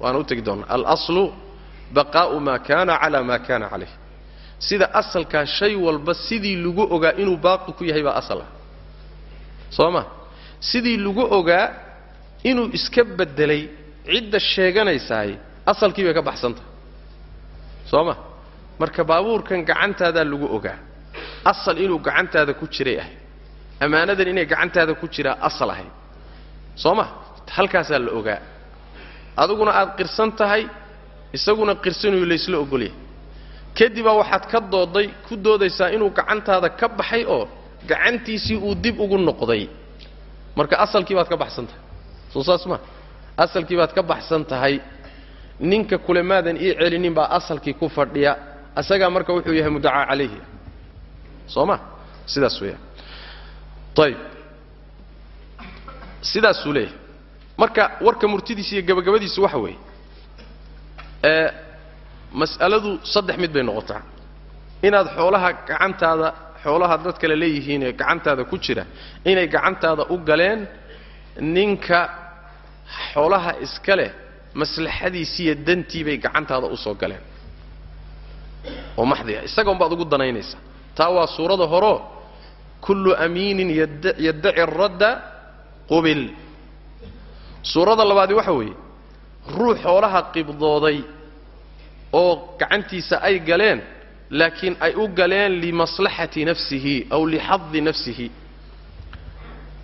waana u tegi doonnaa alaslu baqaa'u ma kana cala ma kana calayh sida asalkaa shay walba sidii lagu ogaa inuu baaqi ku yahay baa asal ah soo ma sidii lagu ogaa inuu iska beddelay cidda sheeganaysaay asalkii bay ka baxsantahay soo ma marka baabuurkan gacantaadaa lagu ogaa. Asal inuu gacantaada ku jiray ahay ammaanadan inay gacantaada ku jiraa asal ahayd soo ma halkaasaa la ogaa. Aduguna aad qirsan tahay isaguna qirsanuu laysla ogolyahay. Kadibaa waxaad ka dooday ku doodaysaa inuu gacantaada ka baxay oo gacantiisii uu dib ugu noqday. Marka asalkii baad ka baxsan tahay. Soo saas ma? Asalkii baad ka baxsan tahay ninka kulemaadan ii celinin baa asalkii ku fadhiya asagaa marka wuxuu yahay muddacaa calayhi. Soo ma? Sidaas weeyaan ayib sidaasuu leeyahay. Marka warka murtidiisa iyo gabagabadiisu waxa weeye ee mas'aladu saddex mid bay noqotaa. Inaad xoolaha gacantaada xoolaha dad kale leeyihiin ee gacantaada ku jira inay gacantaada u galeen ninka xoolaha iska leh maslaxadiisiiyo dantii bay gacantaada u soo galeen. Oo maxdiya isagoon baad ugu danaynaysaa. Taa waa suurada horeo kullu amiinin yaddaci radda qubil. Suurada labaadi waxa weeye ruux xoolaha qibdooday oo gacantiisa ay galeen laakiin ay u galeen limaslaxati nafsihi aw lixadi nafsihi.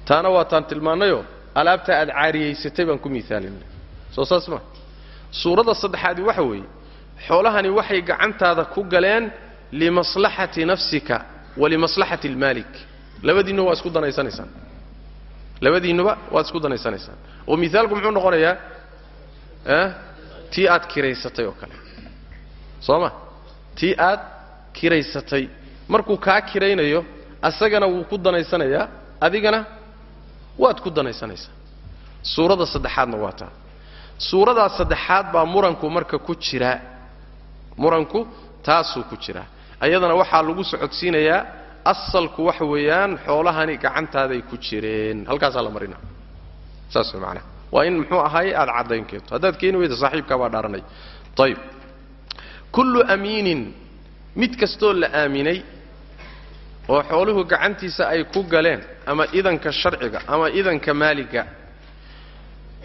Taana waataan tilmaannayoo alaabta aad caariyaysatay baan ku miaalinay soo saas ma. Suuradda saddexaadi waxa weeye xoolahani waxay gacantaada ku galeen limaslaxati nafsika wa limaslaxati almaalik. Labadiinnuba waa isku danaysanaysaan. Labadiinnuba waad isku danaysanaysaan. Oo miaalku muxuu noqonayaa? Tii aad kiraysatay oo kale. Soo ma? Tii aad kiraysatay. Markuu kaa kiraynayo asagana wuu ku danaysanayaa adigana waad ku danaysanaysaa suuradda saddexaadna waa taa suuradaa saddexaad baa muranku marka ku jiraa muranku taasuu ku jiraa ayadana waxaa lagu socodsiinayaa asalku waxa weeyaan xoolahani gacantaaday ku jireen. Halkaasaa la marina. Saas macanaha waa in muxuu ahaay aada caddayn keento. Haddaad keeni weyda saaxiibkaa baa dhaaranay. Ayib kullu amiinin mid kastoo la aaminay oo xooluhu gacantiisa ay ku galeen ama idanka sharciga ama idanka maaliga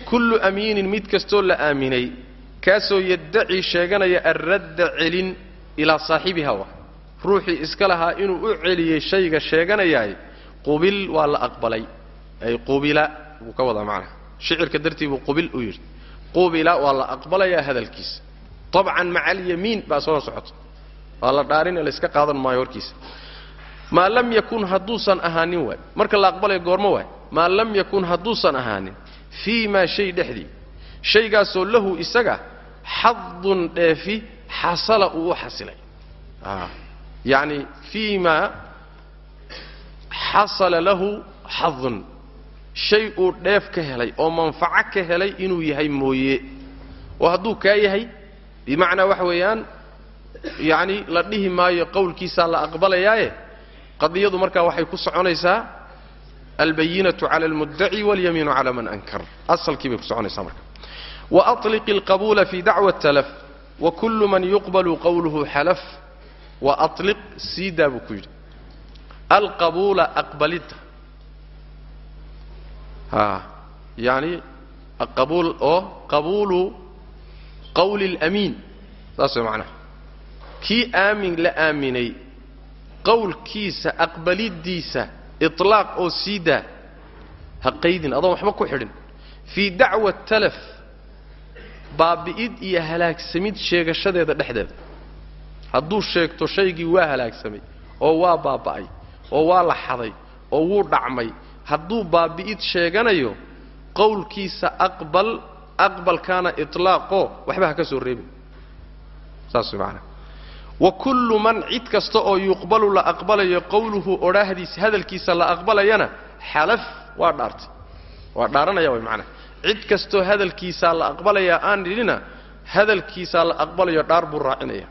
kullu amiinin mid kastoo la aaminay kaasoo yaddaci sheeganaya alradda celin ilaa saaxibiha ruuxii iska lahaa inuu u celiyey shayga sheeganayaay qubil waa la aqbalay. Ay qubila buu ka wadaa macnaha. Shicirka dartii buu qubil u yidhi. Qubila waa la aqbalayaa hadalkiisa tabcan maca alyamiin baa soo socota. Waa la dhaarin la iska qaadan maayo warkiisa. Maa lam yakun hadduusan ahaanin waay. Marka la aqbalaya goormo waay. Maa lam yakun hadduusan ahaanin fii maa shay dhexdii shaygaasoo lahu isaga xadun dheefi xasala uu u xasilay. Yacni fii maa xasala lahu xadun shay uu dheef ka helay oo manfaco ka helay inuu yahay mooye. Oo hadduu kaa yahay? Bimacnaa waxa weeyaan yacni la dhihi maayo qowlkiisaa la aqbalayaaye qadiyadu markaa waxay ku soconaysaa albayinatu cala almuddaci walyamiinu cala man ankar asalkii bay ku soconaysaa marka waطliq اlqabuula fi dacwa اtalaf wakulu man yuqbalu qowluhu xalaf waaliq siidaa buu ku yidhi alqabuula aqbalidda a yani qabuul oo qabuulu qawli اlamiin saas way macnaha kii aamin la aaminay qowlkiisa aqbaliddiisa iطlaaq oo sii daa ha qaydin adoon waxba ku xidhin. Fii dacwa talaf baabi'id iyo halaagsamid sheegashadeeda dhexdeeda. Hadduu sheegto shaygii waa halaagsamay oo waa baaba'ay oo waa la xaday oo wuu dhacmay hadduu baabi'id sheeganayo qowlkiisa aqbal aqbalkaana iطlaaqoo waxba ha ka soo reebin. Saas way macanaha wa kullu man cid kasta oo yuqbalu la aqbalayo qowluhu odhaahdiisa hadalkiisa la aqbalayana xalaf waa dhaartay. Waa dhaaranaya way macanaha cid kastoo hadalkiisaa la aqbalayaa aan dhidhina hadalkiisaa la aqbalayo dhaar buu raacinaya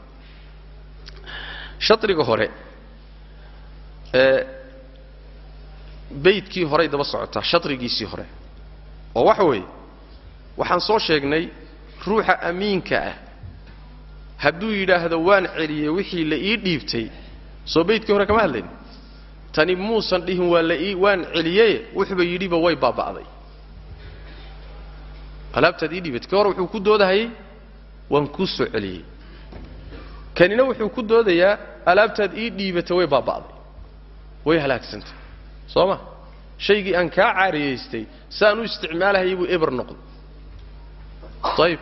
shadriga hore ee beydkii horay daba socotaa shadrigiisii hore. Oo waxa weeye. Waxaan soo sheegnay ruuxa amiinka ah hadduu yidhaahdo waan celiyey wixii la ii dhiibtay soo beydkii hore kama hadlayn. Tani muusan dhihin waa la ii waan celiyey wuxuuba yidhiba way baaba'day. Alaabtaad ii dhiibatay ka hor wuxuu ku doodahayay waan kuu soo celiyey. Kanina wuxuu ku doodayaa alaabtaad ii dhiibatay way baaba'day. Way halaagsantay. Soo ma? Shaygii aan kaa caariyaystay saan u isticmaalahayay buu eber noqday. Ayib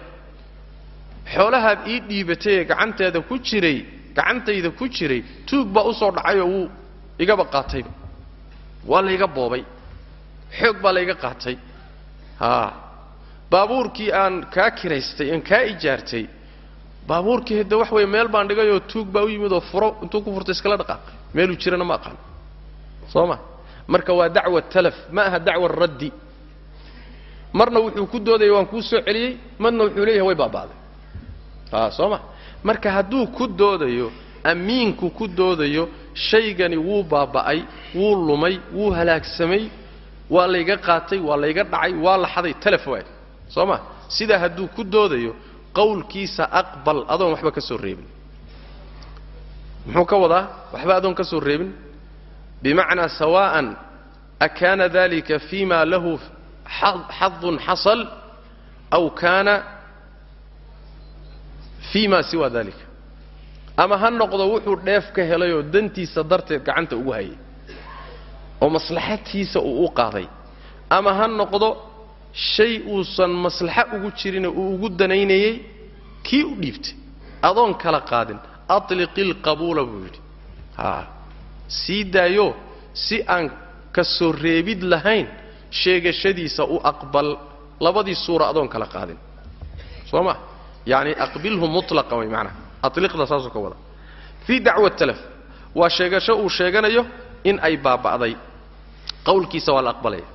xoolahaad ii dhiibatay ee gacanteeda ku jiray gacantayda ku jiray tuug baa u soo dhacayoo wuu igaba qaatayba. Waa layga boobay. Xoog baa layga qaatay. Haa. Baabuurkii aan kaa kiraystay aan kaa ijaartay baabuurkii hadde wax weeye meel baan dhigayoo tuug baa u yimid oo furo intuu ku furtay iskala dhaqaaqay meeluu jirana ma aqaan. Soo ma? Marka waa dacwa talaf ma aha dacwa raddi. Marna wuxuu ku doodaya waan kuu soo celiyey marna wuxuu leeyahay way baaba'day. a soo ma? Marka hadduu ku doodayo amiinku ku doodayo shaygani wuu baaba'ay wuu lumay wuu halaagsamay waa layga qaatay waa layga dhacay waa la xaday telef waay. Soo ma? Sidaa hadduu ku doodayo qowlkiisa aqbal adoon waxba ka soo reebin. Muxuu ka wadaa? Waxba adoon ka soo reebin? Bimacnaa sawa'an akaana dalika fima lahu xadun xasal aw kaana fii ma siwa dalika ama ha noqdo wuxuu dheef ka helayoo dantiisa darteed gacanta ugu hayay oo maslaxadtiisa uu u qaaday. Ama ha noqdo shay uusan maslaxo ugu jirine uu ugu danaynayey kii u dhiibtay? Adoon kala qaadin. Atliqi lqabuula buu yidhi. Haa. Sii daayo si aan ka soo reebid lahayn sheegashadiisa u aqbal. Labadii suura adoon kala qaadin. Soo ma yacni aqbilhu mutlaqan way macnaha. Atliqda saasuu ka wada. Fii dacwa talaf. Waa sheegasho uu sheeganayo in ay baaba'day. Qowlkiisa waa la aqbalaya.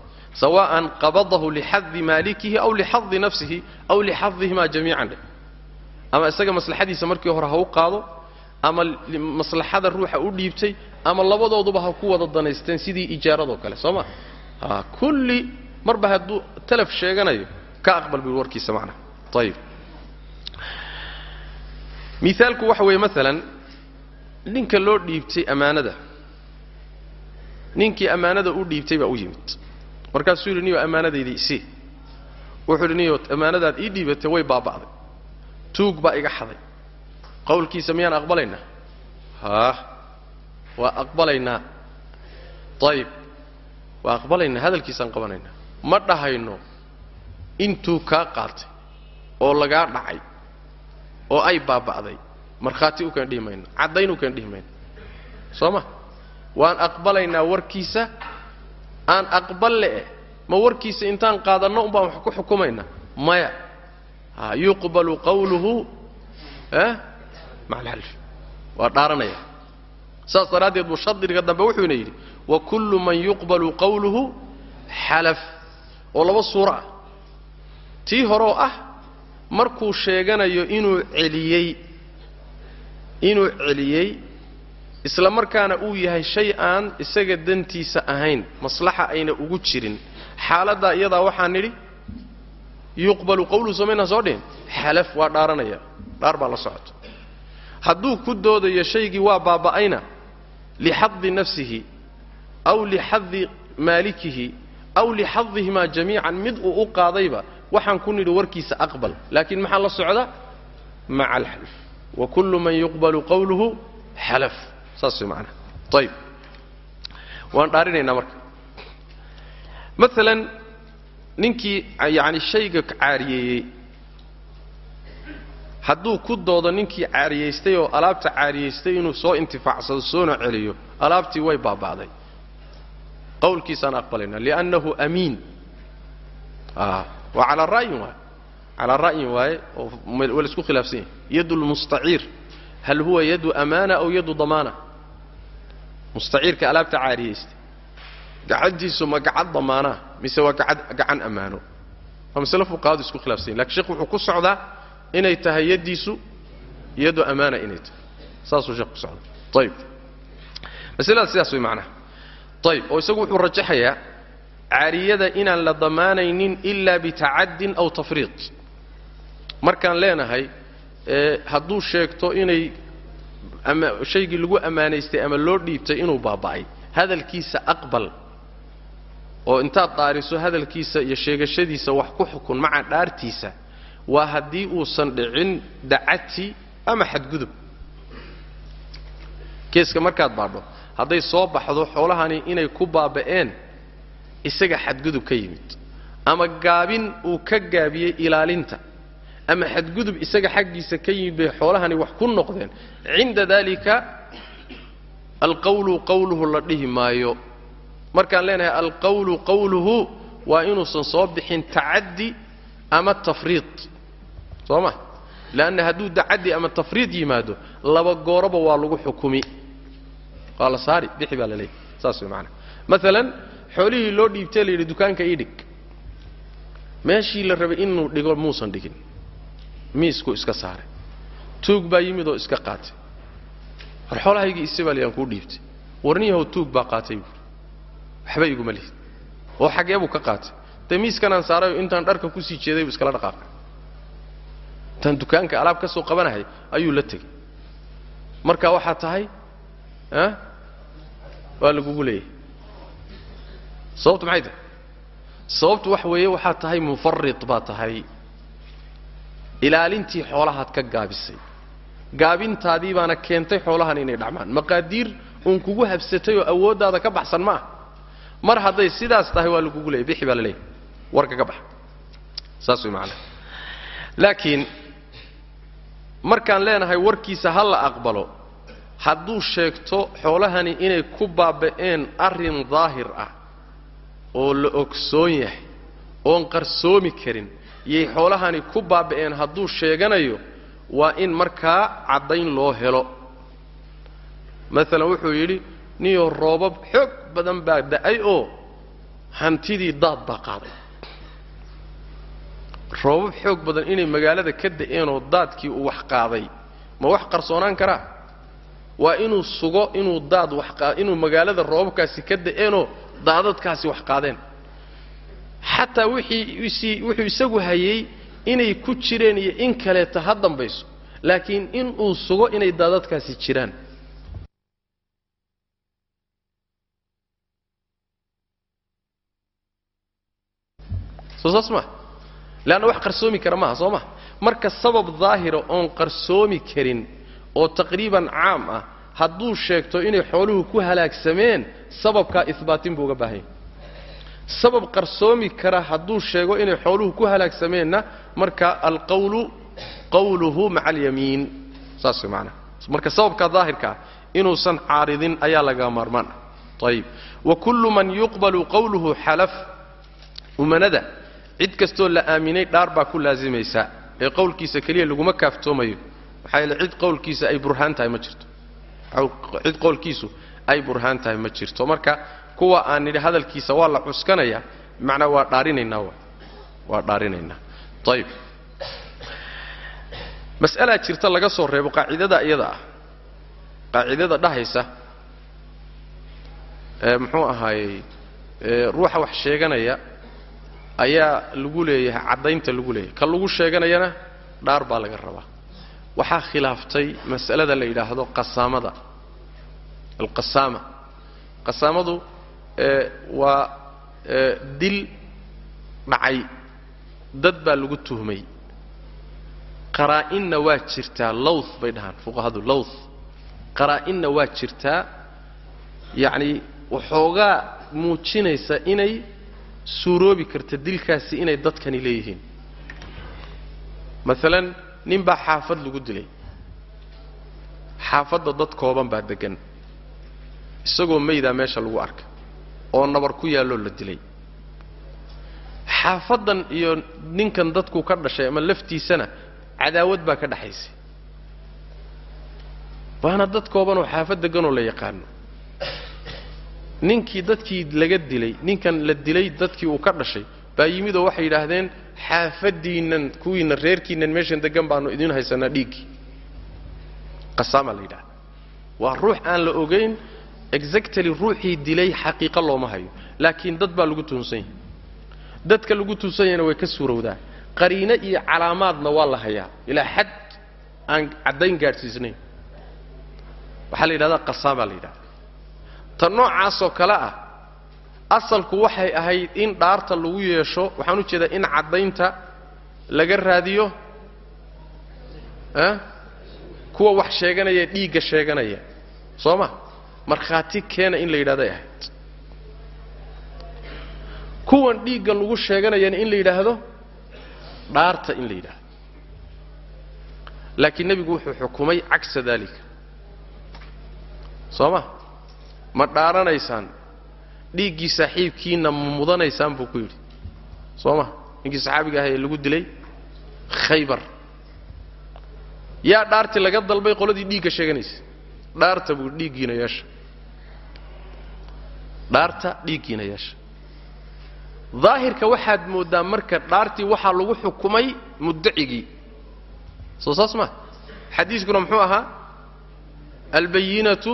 Sawa'an qabadahu lixadi maalikihi aw lixadi nafsihi aw lixadihimaa jamiican dheh ama isaga maslaxadiisa markii hore ha u qaado ama maslaxada ruuxa u dhiibtay ama labadooduba ha ku wada danaysteen sidii ijaaradoo kale soo ma? Kulli marba hadduu talaf sheeganayo ka aqbal bui warkiisa macnaha. Ayib miaalku waxa weeye maalan ninka loo dhiibtay ammaanada ninkii ammaanada u dhiibtay baa u yimid. Markaasuu yidhi niyo ammaanadaydii isii wuxuu yidhi niyo ammaanadaad ii dhiibatay way baaba'day. Tuug baa iga xaday. Qowlkiisa miyaan aqbalaynaa? Haa waa aqbalaynaa. Ayib waa aqbalaynaa. Hadalkiisaan qabanaynaa. Ma dhahayno intuu kaa qaatay oo lagaa dhacay oo ay baaba'day. Markhaati u dhihi mayno caddayn u dhihi mayno soo ma? Waan aqbalaynaa warkiisa aan aqballe eh ma warkiisa intaan qaadanno umbaan wax ku xukumaynaa maya. Yuqbalu qawluhu eh? Maca alxalf waa dhaaranaya. Saas daraaddeed buu dambe wuxuuna yidhi wa kullu man yuqbalu qawluhu xalaf. Oo laba suuro ah. Tii horeoo ah markuu sheeganayo inuu celiyey inuu celiyey isla markaana uu yahay shay aan isaga dantiisa ahayn maslaxa ayna ugu jirin. Xaaladdaa iyadaa waxaan nidhi yuqbalu qawluhu samaynaa soo dhihin xalaf waa dhaaranaya dhaar baa la socota hadduu ku doodayo shaygii waa baaba'ayna lixadi nafsihi aw lixadi maalikihi aw lixadihimaa jamiican mid uu u qaadayba waxaan ku nidhi warkiisa aqbal laakiin maxaa la socda? Maca alxalf. Wa kullu man yuqbalu qawluhu xalaf. Saas way macnaha ayib waan dhaarinaynaa marka. Maalan ninkii yacani shayga caariyeeyey hadduu ku doodo ninkii caariyaystay oo alaabta caariyaystay inuu soo intifaacsado soona celiyo alaabtii way baaba'day. Qowlkiisaan aqbalayna liannahu amiin waa calaa ra'yin waaye calaa ra'yin waaye oo waa la isku khilaafsan yahay. Yadu lmustaciir hal huwa yadu amaana aw yadu damaana? Mustaciirka alaabta caariyaystay gacantiisu ma gacan damaanaa mise waa gacan ammaano waa masle fuqahadu isku khilafsan yahin laakiin sheekh wuxuu ku socdaa inay tahay yaddiisu yadu amaana inay tahay. Saasuu sheekh ku socda ayib masaladaas sidaas way macnaha ayib oo isagu wuxuu rajaxayaa caariyada inaan la damaanaynin ilaa bitacaddin aw tafriid markaan leenahay hadduu sheegto inay ama shaygii lagu ammaanaystay ama loo dhiibtay inuu baaba'ay hadalkiisa aqbal. Oo intaad dhaariso hadalkiisa iyo sheegashadiisa wax ku xukun maca dhaartiisa waa haddii uusan dhicin dacati ama xadgudub. Keeska markaad baadho hadday soo baxdo xoolahani inay ku baaba'een isaga xadgudub ka yimid ama gaabin uu ka gaabiyey ilaalinta ama xadgudub isaga xaggiisa ka yimid bay xoolahani wax ku noqdeen. Cinda dalika alqawlu qawluhu la dhihi maayo. Markaan leenahay alqawlu qawluhu waa inuusan soo bixin tacaddi ama tafriid. Soo ma? Leanna hadduu tacaddi ama tafriid yimaado laba gooroba waa lagu xukumi. Waa la saari bixi baa la saas way maanaa maalan xoolihii loo dhiibtay la yidhi dukaanka ii dhig. Meeshii la rabay inuu dhigo muusan dhigin. Miisku iska saaray tuug baa yimid oo iska qaatay. War xoolahaygii isabaaliyaan kuu dhiibtay. Warniyahow tuug baa qaatay buuri waxba iguma lihid. Oo xaggee buu ka qaatay. Dee miiskanaan saarayo intaan dharka ku sii jeeday buu iskala dhaqaaqay. Intaan dukaanka alaab ka soo qabanahay ayuu la tegey. Marka waxaa tahay waa lagugu leeyahay sababtu maxay tahay? Sababtu wax weeye waxaa tahay mufarid baa tahay. Ilaalintii xoolahaad ka gaabisay. Gaabintaadii baana keentay xoolahan inay dhacmaan. Maqaadiir uun kugu habsatay oo awooddaada ka baxsan ma mar hadday sidaas tahay waa lagugu leeyay bixi baa la leeyahy warka ka baxa. Saas way macanaha laakiin markaan leenahay warkiisa ha la aqbalo hadduu sheegto xoolahani inay ku baaba'een arrin daahir ah oo la ogsoon yahay oon qarsoomi karin yay xoolahani ku baaba'een hadduu sheeganayo waa in markaa caddayn loo helo. Maalan wuxuu yidhi niyoo roobab xoog badan baa da'ay oo hantidii daad baa qaaday. Roobab xoog badan inay magaalada ka da'eenoo daadkii uu wax qaaday. Ma wax qarsoonaan karaa? Waa inuu sugo inuu daad wax inuu magaalada roobabkaasi ka da'eenoo daadadkaasi wax qaadeen. Xataa wuxuu isagu hayay inay ku jireen iyo in kaleeta ha dambayso laakiin in uu sugo inay daadadkaasi jiraan. Soo saas maa leanna wax qarsoomi kara maaha soo maha marka sabab daahira oon qarsoomi karin oo taqriiban caam ah hadduu sheegto inay xooluhu ku halaagsameen sababkaa ihbaatin buu uga baahanya. Sabab qarsoomi kara hadduu sheego inay xooluhu ku halaagsameenna marka alqawlu qawluhu maca alyamiin saas way marka sababka daahirka ah inuusan caaridin ayaa laga maarmaan. Ayib wa kullu man yuqbalu qawluhu xalaf. Umanada cid kastoo la aaminay dhaar baa ku laasimaysa ee qowlkiisa keliya laguma kaaftoomayo maxaa yeele cid qowlkiisa ay burhaan tahay ma jirto cid qowlkiisu ay burhaan tahay ma jirto. Marka kuwa aan nidhi hadalkiisa waa la cuskanaya macnaa waa dhaarinaynaa wa waa dhaarinaynaa. Ayib mas'alaa jirta laga soo reebo qaacidada iyada ah. Qaacidada dhahaysa muxuu ahaayey ruuxa wax sheeganaya ayaa lagu leeyahay caddaynta lagu leeyahay. Ka lagu sheeganayana dhaar baa laga rabaa waxaa khilaaftay mas'alada la yidhaahdo qasaamada. Alqasaama. Qasaamadu waa dil dhacay. Dad baa lagu tuhmay. Qaraa'inna waa jirtaa lowth bay dhahaan fuqahadu lowth qaraa'inna waa jirtaa yacni waxoogaa muujinaysa inay suuroobi karta dilkaasi inay dadkani leeyihiin. Maalan nin baa xaafad lagu dilay. Xaafadda dad kooban baa deggan. Isagoo maydaa meesha lagu arka oo nabar ku yaalloo la dilay. Xaafaddan iyo ninkan dadku ka dhashay ama laftiisana cadaawad baa ka dhaxaysay. Waana dad koobanoo xaafad degganoo la yaqaano. Ninkii dadkii laga dilay ninkan la dilay dadkii uu ka dhashay baa yimidoo waxay yidhaahdeen xaafaddiinnan kuwiinna reerkiinnan meeshan deggan baanu idiin haysanaa dhiiggii qasaamaa la yidhahda waa ruux aan la ogayn exactly ruuxii dilay xaqiiqo looma hayo. Laakiin dad baa lagu tuhunsan yahay. Dadka lagu yahayna way ka suurowdaa qariino iyo calaamaadna waa la hayaa. Ilaa xad aan caddayn gaadhsiisnayn. Waxaa la yidhahdaa qasaamaa la yidhahda ta noocaasoo kale ah asalku waxay ahayd in dhaarta lagu yeesho waxaan u jeedaa in caddaynta laga raadiyo a kuwa wax sheeganaya dhiigga sheeganaya. Soo ma? Markhaati keena in la yidhahday ahayd. Kuwan dhiigga lagu sheeganayana in la yidhaahdo dhaarta in la yidhaahdo. Laakiin nebigu wuxuu xukumay cagsa daalika. Soo ma? Ma dhaaranaysaan dhiiggii saaxiibkiinna ma mudanaysaan buu ku yidhi. Soo ma ninkii saxaabiga ahaa ee lagu dilay khaybar. Yaa dhaartii laga dalbay qoladii dhiigga sheeganaysa dhaarta buu dhiiggiina yeesha dhaarta dhiiggiina yeesha daahirka waxaad mooddaa marka dhaartii waxaa lagu xukumay muddacigii. Soo saas maa xadiiskuna muxuu ahaa albayinatu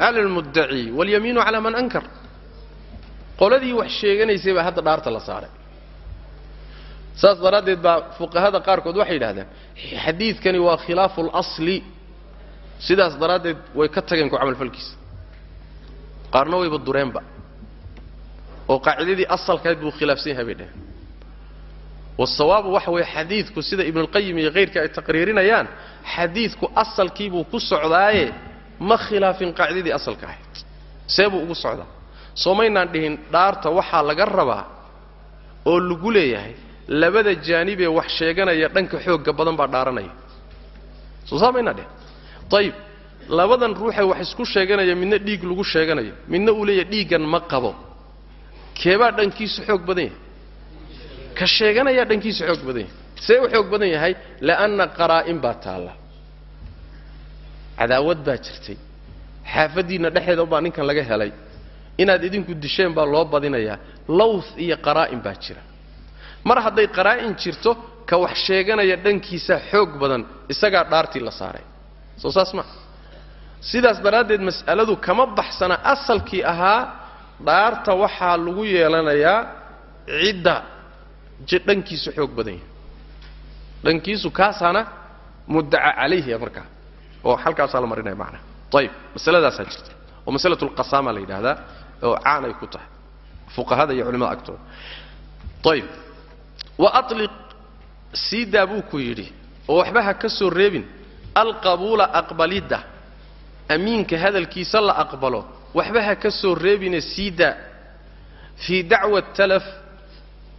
cala almuddaci walyamiinu calaa man ankar qoladii wax sheeganaysay baa hadda dhaarta la saaray. Saas daraaddeed baa fuqahada qaarkood waxay yidhahdeen xadiidkani waa khilaafu اlasli sidaas daraaddeed way ka tageen ku camalfalkiisa qaarna wayba dureenba. Oo qaacidadii asalkayd buu khilaafsan yahay bay dheheen wasawaabu waxa weeye xadiidku sida ibnuulqayim iyo kayrkii ay taqriirinayaan xadiidku asalkiibuu ku socdaaye ma khilaafin qaacidadii asalka ahayd. See buu ugu socdaa soo maynaan dhihin dhaarta waxaa laga rabaa oo lagu leeyahay labada jaanibee wax sheeganaya dhanka xoogga badan baa dhaaranaya. Soo saa dhihin. Ayib labadan ruuxee wax isku sheeganaya midna dhiig lagu sheeganayo midna uu leeyahay dhiiggan ma qabo. Keebaa dhankiisu xoog badan yahay. Ka sheeganayaa dhankiisu xoog badan yahay. See u xoog badan yahay? Li'anna qaraa'in baa taalla. Cadaawad baa jirtay. Xaafaddiinna dhexeeda baa ninkan laga helay inaad idinku disheen baa loo badinayaa lawth iyo qaraa'in baa jira. Mar hadday qaraa'in jirto ka wax sheeganaya dhankiisa xoog badan isagaa dhaartii la saaray. Soo saas ma sidaas daraaddeed mas'aladu kama baxsana asalkii ahaa dhaarta waxaa lagu yeelanayaa cidda dhankiisu xoog badan yahay. Dhankiisu kaasaana muddaca calayhiya markaa. Oo halkaasaa la marinaya macnaha ayib masaladaasaa jirta. Oo masalatu lqasaama la yidhaahdaa oo caan ay ku tahay. Fuqahada iyo culimada agtooda ayib wa aliq siidaa buu ku yidhi oo waxba ha ka soo reebin alqabuula aqbalidda. Amiinka hadalkiisa la aqbalo waxba ha ka soo reebine siidaa fii dacwa talaf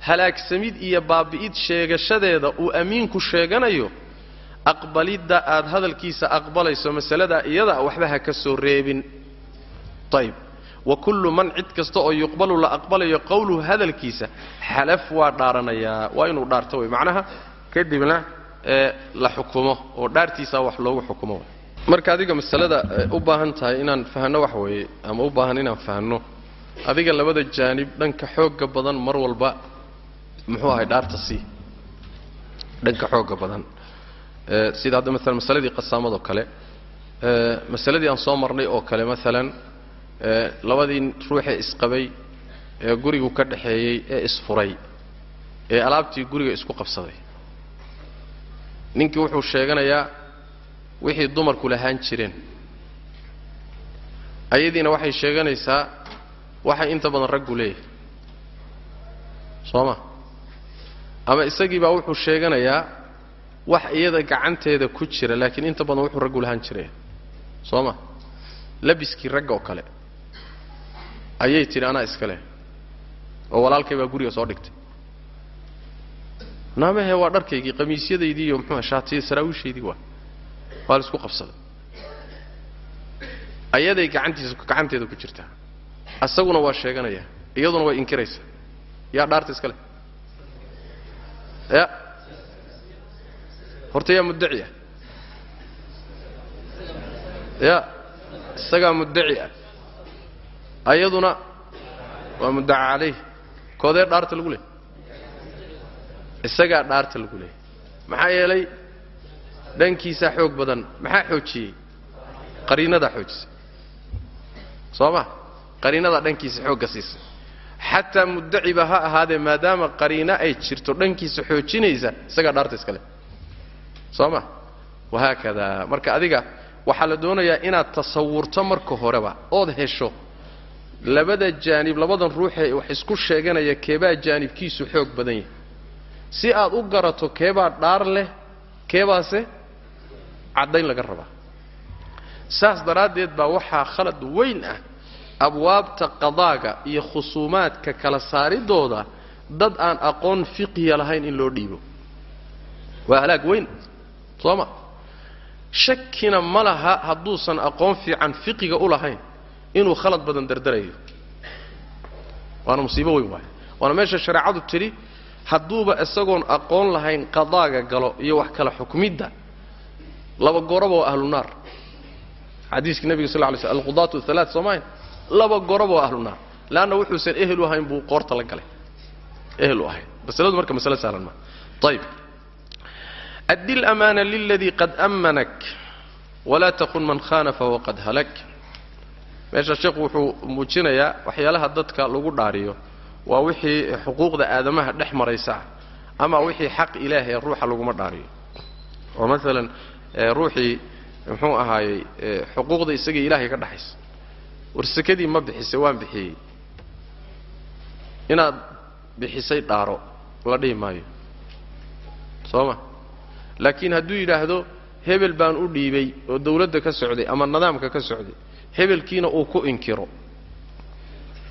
halaagsamid iyo baabi'id sheegashadeeda uu amiinku sheeganayo aqbalidda aad hadalkiisa aqbalayso masaladaa iyada waxba ha ka soo reebin. Ayib wa kullu man cid kasta oo yuqbalu la aqbalayo qowluhu hadalkiisa xalaf waa dhaaranayaa waa inuu dhaarto wey macnaha kadibna ee la xukumo oo dhaartiisaa wax loogu xukumo marka adiga masalada u baahan tahay inaan fahanno wax weeye ama u baahan inaan fahanno adiga labada jaanib dhanka xoogga badan mar walba muxuu ahay dhaarta sii dhanka xoogga badan. Sida hadda maalan masaladii qasaamadoo kale masaladii aan soo marnay oo kale maalan labadii ruuxee isqabay ee gurigu ka dhaxeeyey ee isfuray ee alaabtii guriga isku qabsaday. Ninkii wuxuu sheeganayaa wixii dumarku lahaan jireen. Ayadiina waxay sheeganaysaa waxay inta badan raggu leeyahay. Soo ma ama isagii baa wuxuu sheeganayaa wax iyada gacanteeda ku jira laakiin inta badan wuxuu raggu lahaan jiraya soo ma labiskii ragga oo kale ayay tidhi anaa iska leh oo walaalkay baa guriga soo dhigtay. Naamahe waa dharkaygii qamiisyadaydii iyo muxuua shaatiya saraawiishaydii waa. Waa la isku qabsaday. Ayaday gacantiisa gacanteeda ku jirtaa. Asaguna waa sheeganaya. Iyaduna way inkiraysaa yaa dhaarta iska leh ya horta yaa muddaci ah ya isagaa muddaci ah ayaduna waa muddaca calayh. Koodee dhaarta lagu leehay isagaa dhaarta lagu leehay maxaa yeelay dhankiisaa xoog badan maxaa xoojiyey? Qariinadaa xoojisay. Soo ma? Qariinadaa dhankiisa xoogga siisay. Xataa muddaciba ha ahaadee maadaama qariino ay jirto dhankiisa xoojinaysa isagaa dhaarta iska leh. Soo ma? Wahaakadaa marka adiga waxaa la doonayaa inaad tasawurto marka horeba ood hesho labada jaanib labadan ruuxee wax isku sheeganaya keebaa jaanibkiisu xoog badan yahay. Si aad u garato keebaa dhaar leh keebaase caddayn laga rabaa. Saas daraaddeed baa waxaa khalad weyn ah abwaabta qadaaga iyo khusuumaadka kala saaridooda dad aan aqoon fiqiya lahayn in loo dhiibo. Waa halaag weyn soo ma? Shakina ma laha hadduusan aqoon fiican fiqiga u lahayn inuu khalad badan dardarayo. Waana musiibo weyn waay. Waana meesha shareecadu tidhi hadduuba isagoon aqoon lahayn qadaaga galo iyo wax kala xukmidda laba goraba waa ahlu naar. Xadiiskii nebiga sal lay sl alqudaatu halaat soomayn laba goraba waa ahlu naar. Leanna wuxuusan ehel u ahayn buu qoorta la galay. Ehel u ahayn. Masaladu marka masale sahlan maa ayib addi lamaana liladii qad ammanak walaa taqun man khana fahuwa qad halak meesha sheekhu wuxuu muujinayaa waxyaalaha dadka lagu dhaariyo. Waa wixii xuquuqda aadamaha dhex maraysa ama wixii xaq ilaahay ruuxa laguma dhaariyo. Oo maalan ruuxii muxuu ahaayey xuquuqda isagii ilaahay ka dhaxaysa. War sekadii ma bixisay waan bixiyey. Inaad bixisay dhaaro la dhihi maayo. Soo ma? Laakiin hadduu yidhaahdo hebel baan u dhiibay oo dawladda ka socday ama nidaamka ka socday hebelkiina uu ku inkiro.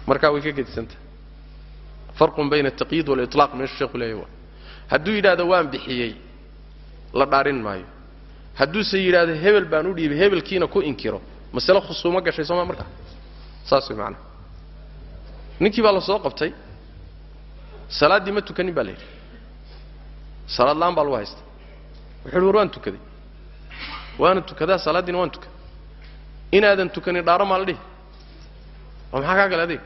Markaa way ka gedisantaha farqun bayna altaqyiid waaliطlaaq meeshuu sheekhu leeyahy waa hadduu yidhaahdo waan bixiyey la dhaarin maayo. Hadduuse yidhaahdo hebel baan u dhiibay hebelkiina ku inkiro masale khusuumo gashay sooma markaa saas way macanaha ninkii baa la qabtay salaaddii ma tukanin baa la yidhi. Salaad la'aan baa lagu haysta wuxu uhi war waan tukaday. Waana tukadaa salaaddiina waan tukaday inaadan tukanin dhaaro maa la dhihi. Oo maxaa kaa gale adiga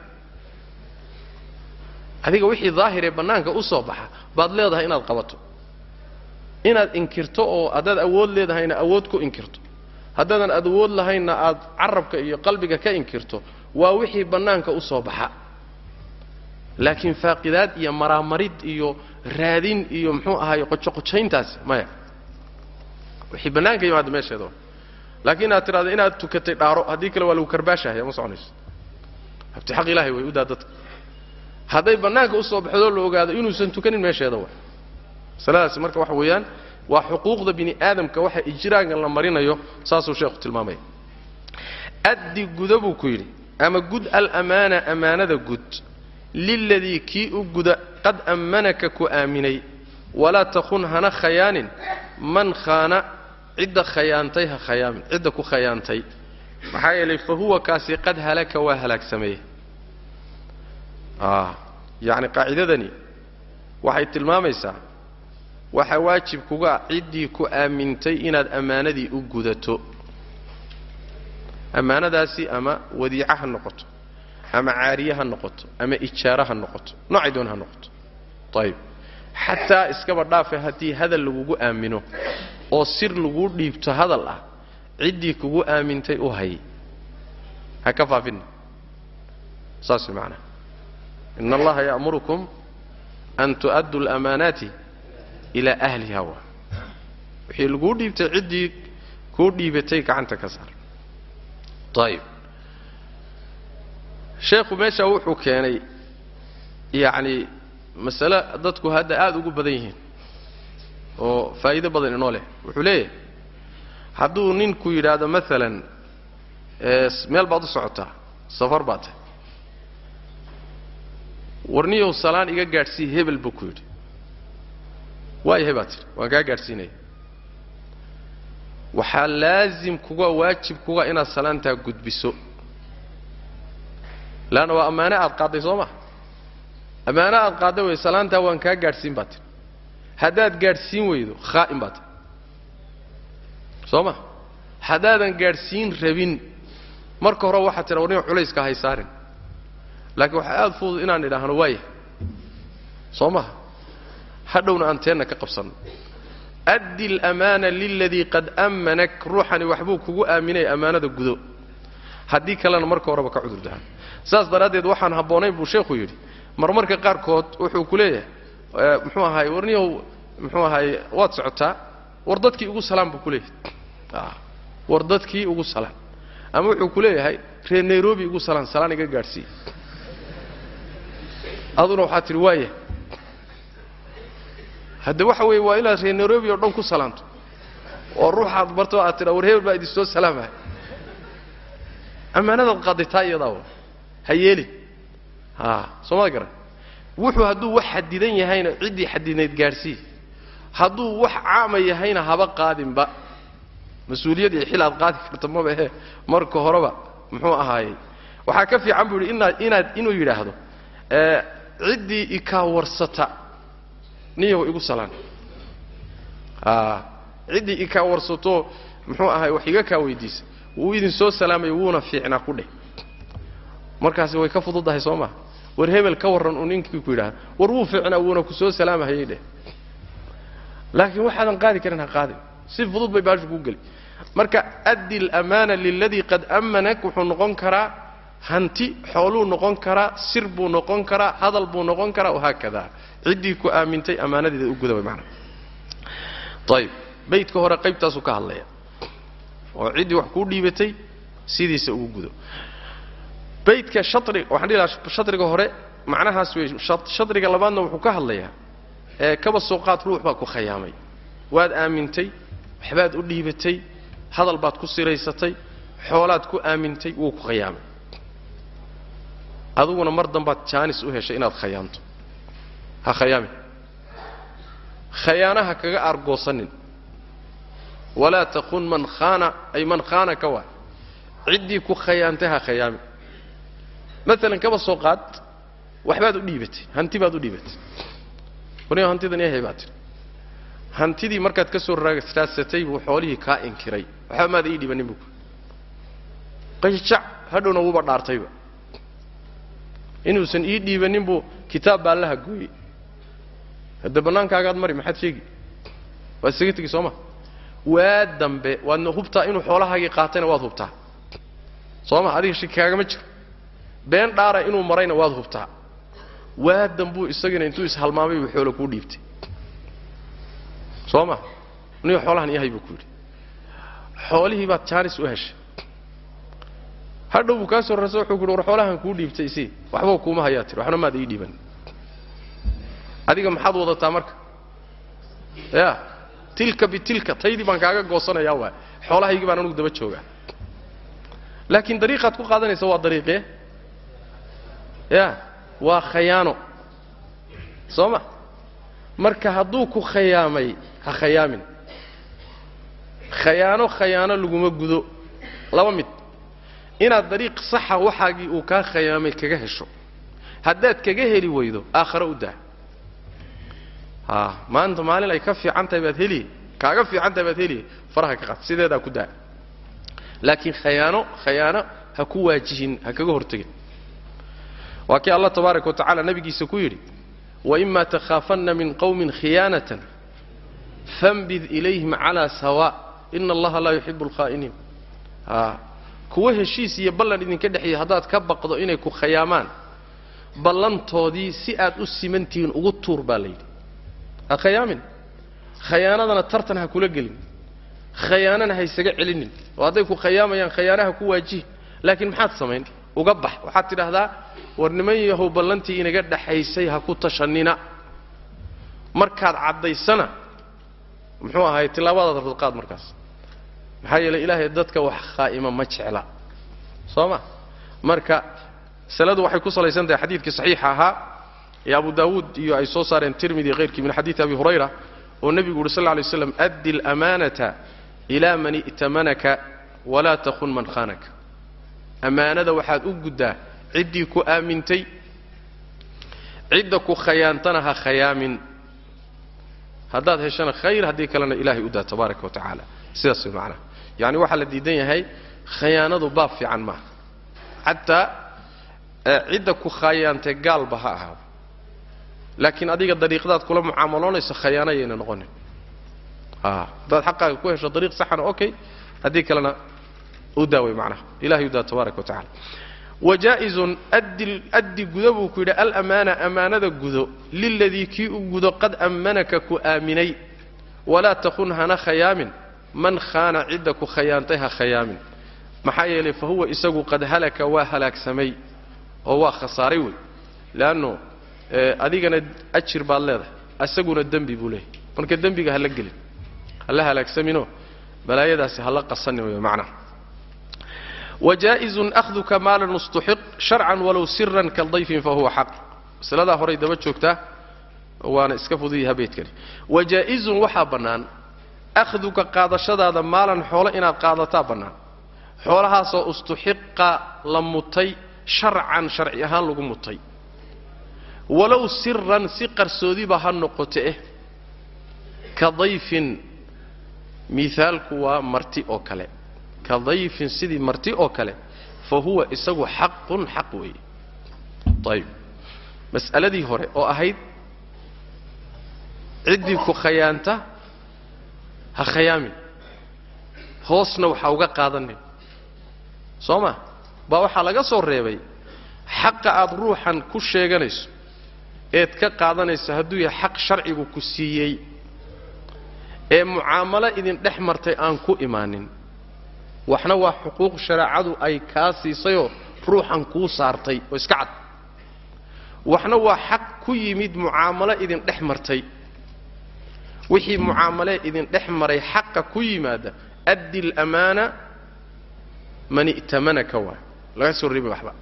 adiga wixii daahir ee bannaanka u soo baxa baad leedahay inaad qabato. Inaad inkirto oo haddaad awood leedahayna awood ku inkirto. Haddaadan awood lahaynna aad carabka iyo qalbiga ka inkirto waa wixii bannaanka u soo baxa. Laakiin faaqidaad iyo maraamarid iyo raadin iyo muxuu ahaay qojoqojayntaasi maya. Wixii bannaanka yimaada meesheeda laakiin inaad tidhahdo inaad tukatay dhaaro haddii kale waa lagu karbaashahaya ma soconayso. Habti xaq ilahay way u daa dadka. Hadday bannaanka u soo baxdoo la ogaado inuusan tukanin meesheeda wa masaladaasi marka waxa weeyaan waa xuquuqda bini aadamka waxa ijraangan la marinayo saasuu sheekhu tilmaamaya addi guda buu ku yidhi ama gud alamaana amaanada gud. Liladii kii u guda qad ammanaka ku aaminay. Walaa takun hana khayaanin. Man khaana cidda khayaantay ha khayaamin cidda ku khayaantay. Maxaa yeelay fa huwa kaasi qad halaka waa halaagsameeye yacni qaacidadani waxay tilmaamaysaa waxaa waajib kuga ciddii ku aamintay inaad ammaanadii u gudato. Ammaanadaasi ama wadiica ha noqoto ama caariye ha noqoto ama ijaaro ha noqoto noocay doon ha noqoto. Ayib xataa iskaba dhaafe haddii hadal lagugu aamino oo sir laguu dhiibto hadal ah ciddii kugu aamintay u hay. Ha ka faafinna saas way macanaha in allaha ya'murukum an tu'addu alamaanaati ilaa ahliha wa wixii laguu dhiibtay ciddii kuu dhiibatay gacanta ka saar. Ayib sheekhu meeshaa wuxuu keenay yacni masale dadku hadda aada ugu badan yihiin oo faa'iido badan inoo leh. Wuxuu leeyahay hadduu ninku yidhaahdo maalan meel baad u socotaa safar baad tahay. Warniyow salaan iga gaadhsii hebel buu ku yidhi. Waayahay baad tidhi waan kaa gaadhsiinaya waxaa laasim kuga waajib kuga inaad salaantaa gudbiso. Leanna waa ammaane aad qaadday soo ma? Ammaane aad qaadday wey salaantaa waan kaa gaadhsiin baad tidhi haddaad gaadhsiin weydo khaa'im baad. Tahay soo ma haddaadan gaadhsiin rabin. Marka hore waxaad tidha warniyo culayska hay saarin. Laakiin waxaa aada fudud inaan idhaahno waaya soo maha hadhowna aan teenna ka qabsanno addi alamaana liladii qad ammanak ruuxani waxbuu kugu aaminay ammaanada gudo. Haddii kalena marka horeba ka cudur dahan saas daraaddeed waxaan habboonayn buu sheekhu yidhi. Marmarka qaarkood wuxuu ku leeyahay muxuu ahaay warniyow muxuu ahaay waad socotaa war dadkii ugu salaan buu ku leeyahay. War dadkii ugu salaan. Ama wuxuu ku leeyahay reer nairobi ugu salaan salaan iga gaadhsiiye aduna waxaad tidhi waaya hadde waxa weeye waa inaad reer nairobi oo dhan ku salaanto. Oo ruuxaad barto aad tidha war hebel baa idin soo salaamaya ammaanadaad qaaday taa iyadaa ha yeelin a soomada garan wuxuu hadduu wax xadidan yahayna ciddii xadidnayd gaadhsii hadduu wax caama yahayna haba qaadinba. Mas'uuliyad iyo xil aad qaadi karta mabahe marka horeba muxuu ahaayey. Waxaa ka fiican buu yidhi inaad inuu yidhaahdo ciddii ikaa warsata niyahu igu salaan. Ciddii ikaa warsato muxuu ahaay wax iga kaa weydiisa wuu idin soo salaamaya wuuna fiicnaa ku dheh. Markaasi way ka fududdahay soo maha war hebel ka warran uu ninkii ku yidhahda war wuu fiicnaa wuuna ku soo salaamahayay dheh laakiin waxaadan qaadi karin ha qaadin. Si fudud bay baashu kuu geli. Marka addi alamaana liladii qad ammanak wuxuu noqon karaa hanti xooluu noqon karaa sir buu noqon karaa hadal buu noqon karaa wahaakada ciddii ku aamintay ammaanadeeda u guda way macana ayib baydka hore qaybtaasuu ka hadlaya. Oo ciddii wax kuu dhiibatay sidiisa ugu gudo baydka shari waxaan dhihi lahaa shadriga hore macnahaas wey shadriga labaadna wuxuu ka hadlayaa ee kaba soo qaad ruux baa ku khayaamay. Waad aamintay waxbaad u dhiibatay hadal baad ku siraysatay xoolaad ku aamintay wuu ku khayaamay. Adiguna mar dambaad jaanis u heshay inaad khayaanto. Ha khayaamin. Khayaanaha kaga aargoosanin. Walaa taqun man khaana ay man khaanaka waa. Ciddii ku khayaantay ha khayaamin maalan kaba soo qaad waxbaad u dhiibatay hanti baad u dhiibatay waniga hantidan yahay baa hantidii markaad ka soo raadsatay buu xoolihii kaa inkiray. Waxba maada ii dhibanin buu qajajac hadhowna wuuba dhaartayba inuusan ii dhiibanin buu kitaab baa allaha gooyey hadda bannaankaagaad mari maxaad sheegi? Waad isaga tegi soo ma? Waa dambe waadna hubtaa inuu xoolahaagii qaatayna waad hubtaa. Soo ma? Adiga kaagama jiro been dhaara inuu marayna waad hubtaa. Waa dambuu isagina intuu ishalmaamay buu xoolo kuu dhiibtay. Soo ma? Niga xoolahan yahay buu ku yidhi. Xoolihii baad jaanis u heshay. Hadhow buu kaa soo wuxuu ku yidhi war xoolahan kuu dhiibtay si waxba kuuma hayaa tiri. Waxna maad ii dhiiban. Adiga maxaad wadataa marka? Ya tilka bitilka taydii baan kaaga goosanayaa waay. Xoolahaygii baan anugu daba joogaa. Laakiin dariiqaad ku qaadanaysa waa dariiqee ya waa khayaano. Soo ma marka hadduu ku khayaamay ha khayaamin. Khayaano khayaano laguma gudo. Laba mid. Inaad dariiq saxa waxaagii uu kaa khayaamay kaga hesho. Haddaad kaga heli weydo aakhare u daa. A maanta maalin ay ka fiican tahay baad heliye kaaga fiican tahay baad heliye faraha ka qaad. Sideedaa ku daa. Laakiin khayaano khayaano ha ku waajihin ha kaga hortegin waa kii allah tabaaraka wa tacala nabigiisa ku yidhi waima takhaafanna min qowmin khiyaanatan fambid ilayhim calaa sawa ina allaha laa yuxibu alkhaa'iniin kuwa heshiis iyo ballan idinka dhexeeya haddaad ka baqdo inay ku khayaamaan ballantoodii si aad u simantihiin ugu tuur baa la yidhi. Ha khayaamin? Khayaanadana tartan ha kula gelin. Khayaanana ha isaga celinin. Oo hadday ku khayaamayaan khayaanaha ku waajihi. Laakiin maxaad samayn uga bax. Waxaad tidhaahdaa war niman yahow ballantii inaga dhaxaysay ha ku tashannina. Markaad caddaysana muxuu ahay tillaabadaad radqaad markaas. Maxaa yeelay ilaahay dadka wax khaa'ima ma jecla. Soo ma? Marka masaladu waxay ku salaysan tahay xadiidkii saxiixa ahaa ee abu daawuud iyo ay soo saareen tirmidi hayrkii min xadiidi abi hurayra oo nebigu yuhi sal lla lay slam addi alamaanata ilaa man i'tamanaka walaa takhun man khaanaka ammaanada waxaad u guddaa ciddii ku aamintay cidda ku khayaantana ha khayaamin. Haddaad heshana khayr haddii kalena ilahay u daa tabaaraka wa tacaala. Sidaas way macnaha yacni waxaa la diidan yahay khayaanadu baab fiican maaha. Xataa cidda ku khayaantay gaalba ha ahaado. Laakiin adiga dariiqdaad kula mucaamaloonayso khayaano yayna noqonin. A haddaad xaqaaga ku hesho dariiq saxana okay. Haddii kalena u daaway macnaha. Ilahay u daa tabaaraka wa tacala wajaa'izun addi gudo buu ku yidhi alamaana amaanada gudo liladii kii u gudo qad ammanaka ku aaminay. Walaa takun hana khayaamin. Man khaana cidda ku khayaantay ha khayaamin. Maxaa yeelay fa huwa isagu qad halaka waa halaagsamay oo waa khasaaray wey. Leanno adigana ajir baad leedahay. Isaguna dembi buu leeyahy marka dembiga hala gelin. Hala halaagsaminoo balaayadaasi hala qasanin wey macnaha wajaaئizun ahduka maalan ustuxiq sharcan walow siran kadayfin fahuwa xaq masaladaa horay daba joogtaa waana iska fuduya habeedkani wajaa'izun waxaa bannaan akhduka qaadashadaada maalan xoolo inaad qaadataa bannaan xoolahaasoo ustuxiqa la mutay sharcan sharci ahaan lagu mutay walow siran si qarsoodiba ha noqoto eh ka dayfin miaalku waa marti oo kale ka dayfin sidii marti oo kale fa huwa isagu xaqun xaq weeye. Ayib. Mas'aladii hore oo ahayd ciddii ku khayaanta ha khayaamin. Hoosna waxa uga qaadanin soo ma? Baa waxaa laga soo reebay xaqa aad ruuxan ku sheeganayso eed ka qaadanayso hadduu yahay xaq sharcigu ku siiyey ee mucaamalo idin dhex martay aan ku imaanin waxna waa xuquuq shareecadu ay kaa siisayoo ruuxan kuu saartay oo iska cad. waxna waa xaq ku yimid mucaamalo idin dhex martay. wixii mucaamalee idin dhex maray xaqa ku yimaada addi alamaana man i'tamanaka waay laga soo reebay waxba.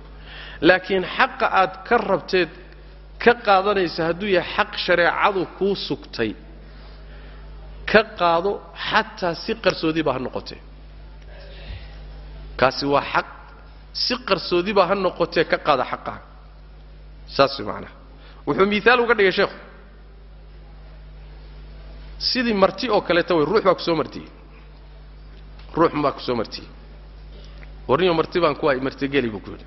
laakiin xaqa aad ka rabteed ka qaadanaysa hadduu yahay xaq shareecadu kuu sugtay ka qaado xataa si qarsoodiba ha noqotee kaasi waa xaq. Si qarsoodiba ha noqotee ka qaada xaqaha. Saas macnaha. Wuxuu miaal uga dhigay sheekhu sidii marti oo kaleeta way ruux baa ku soo martiyey. Ruux baa ku soo martiyey. Warniyo marti baan ku martigeli buu ku yidhi.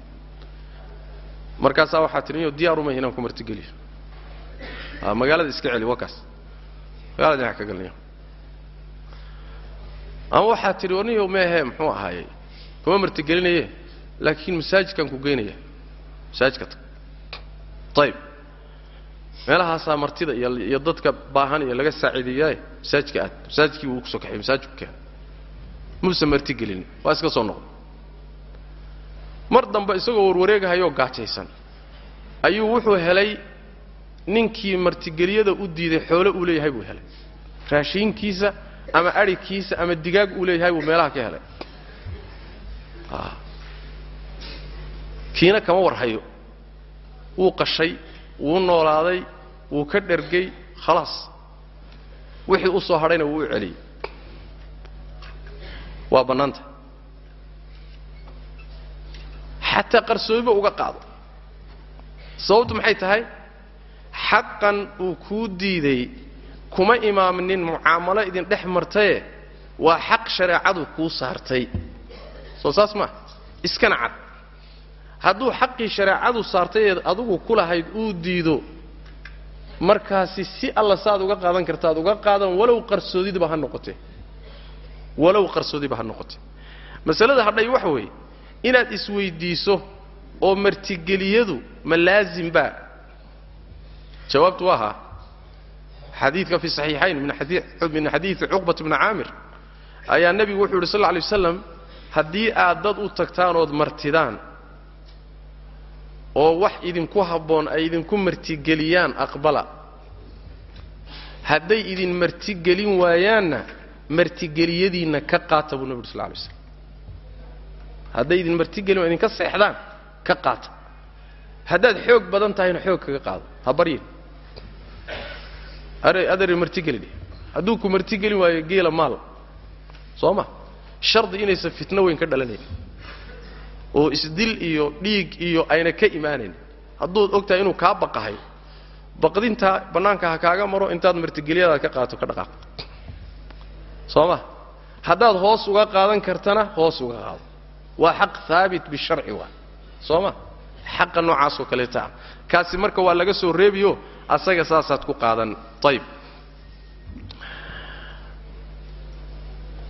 Markaasaa waxaa tihi niyo diyaarumay inaan ku martigeliyo a magaalada iska celi waa kaas. Magaalada dhinac ka galniyo ama waxaa tidhi warniyo meehe muxuu ahaayey kuma martigelinaye laakiin masaajidkaan ku geynaya. Masaajidka. Tag meelahaasaa martida iyo iyo dadka baahan iyo laga saaciideeyaaye masaajidka aad masaajidkii buu ku soo kaxay masaajidku keen muusan martigelinin waa iska soo noqday mar dambe isagoo warwareegahayoo gaajaysan ayuu wuxuu helay ninkii martigeliyada u diiday xoole uu leeyahay buu helay. Raashiinkiisa ama adhigkiisa ama digaag uu leeyahay buu meelaha ka helay kiina kama warhayo. Wuu qashay wuu noolaaday wuu ka dhergay khalaas. Wixii u soo hadhayna wuu u celiyey. Waa bannaanta. Xataa qarsoomiba uga qaado. Sababtu maxay tahay? Xaqan uu kuu diiday kuma imaamnin mucaamalo idin dhex martaye. Waa xaq shareecadu kuu saartay soo saas maa iskana cad hadduu xaqii shareecadu saartay eed adugu ku lahayd uu diido markaasi si alla saaad uga qaadan kartaad uga qaadan walow qarsoodidiba ha noqotee. Walow qarsoodiba ha noqotee. Masalada hadhay waxa weeye inaad isweydiiso oo martigeliyadu ma laazim baa jawaabtu waa haa xadiidka fi saxiixayn min xadiidi cuqbat bni caamir ayaa nebigu wuxuu yidhi sal alay waslam haddii aad dad u tagtaan ood martidaan oo wax idinku habboon ay idinku martigeliyaan aqbala. Hadday idin martigelin waayaanna martigeliyadiinna ka qaata buu nebi uri sal alay slam hadday idin martigelin idinka seexdaan ka qaata. Haddaad xoog badan tahayna xoog kaga qaado. Ha baryin. Adari martigelin. Hadduu ku martigelin waayo geela maal. Soo ma shardi inaysan fitno weyn ka dhalanayn. Oo isdil iyo dhiig iyo ayna ka imaanayn hadduud og tahay inuu kaa baqahay baqdintaa bannaanka ha kaaga maro intaad martigelyadaad ka qaato ka dhaqaaq. Soo ma? Haddaad hoos uga qaadan kartana hoos uga qaado. Waa xaq haabit bisharci waa. Soo ma? Xaqa noocaasoo kaleeta ah kaasi marka waa laga soo reebiyo asaga saasaad ku qaadan. Ayib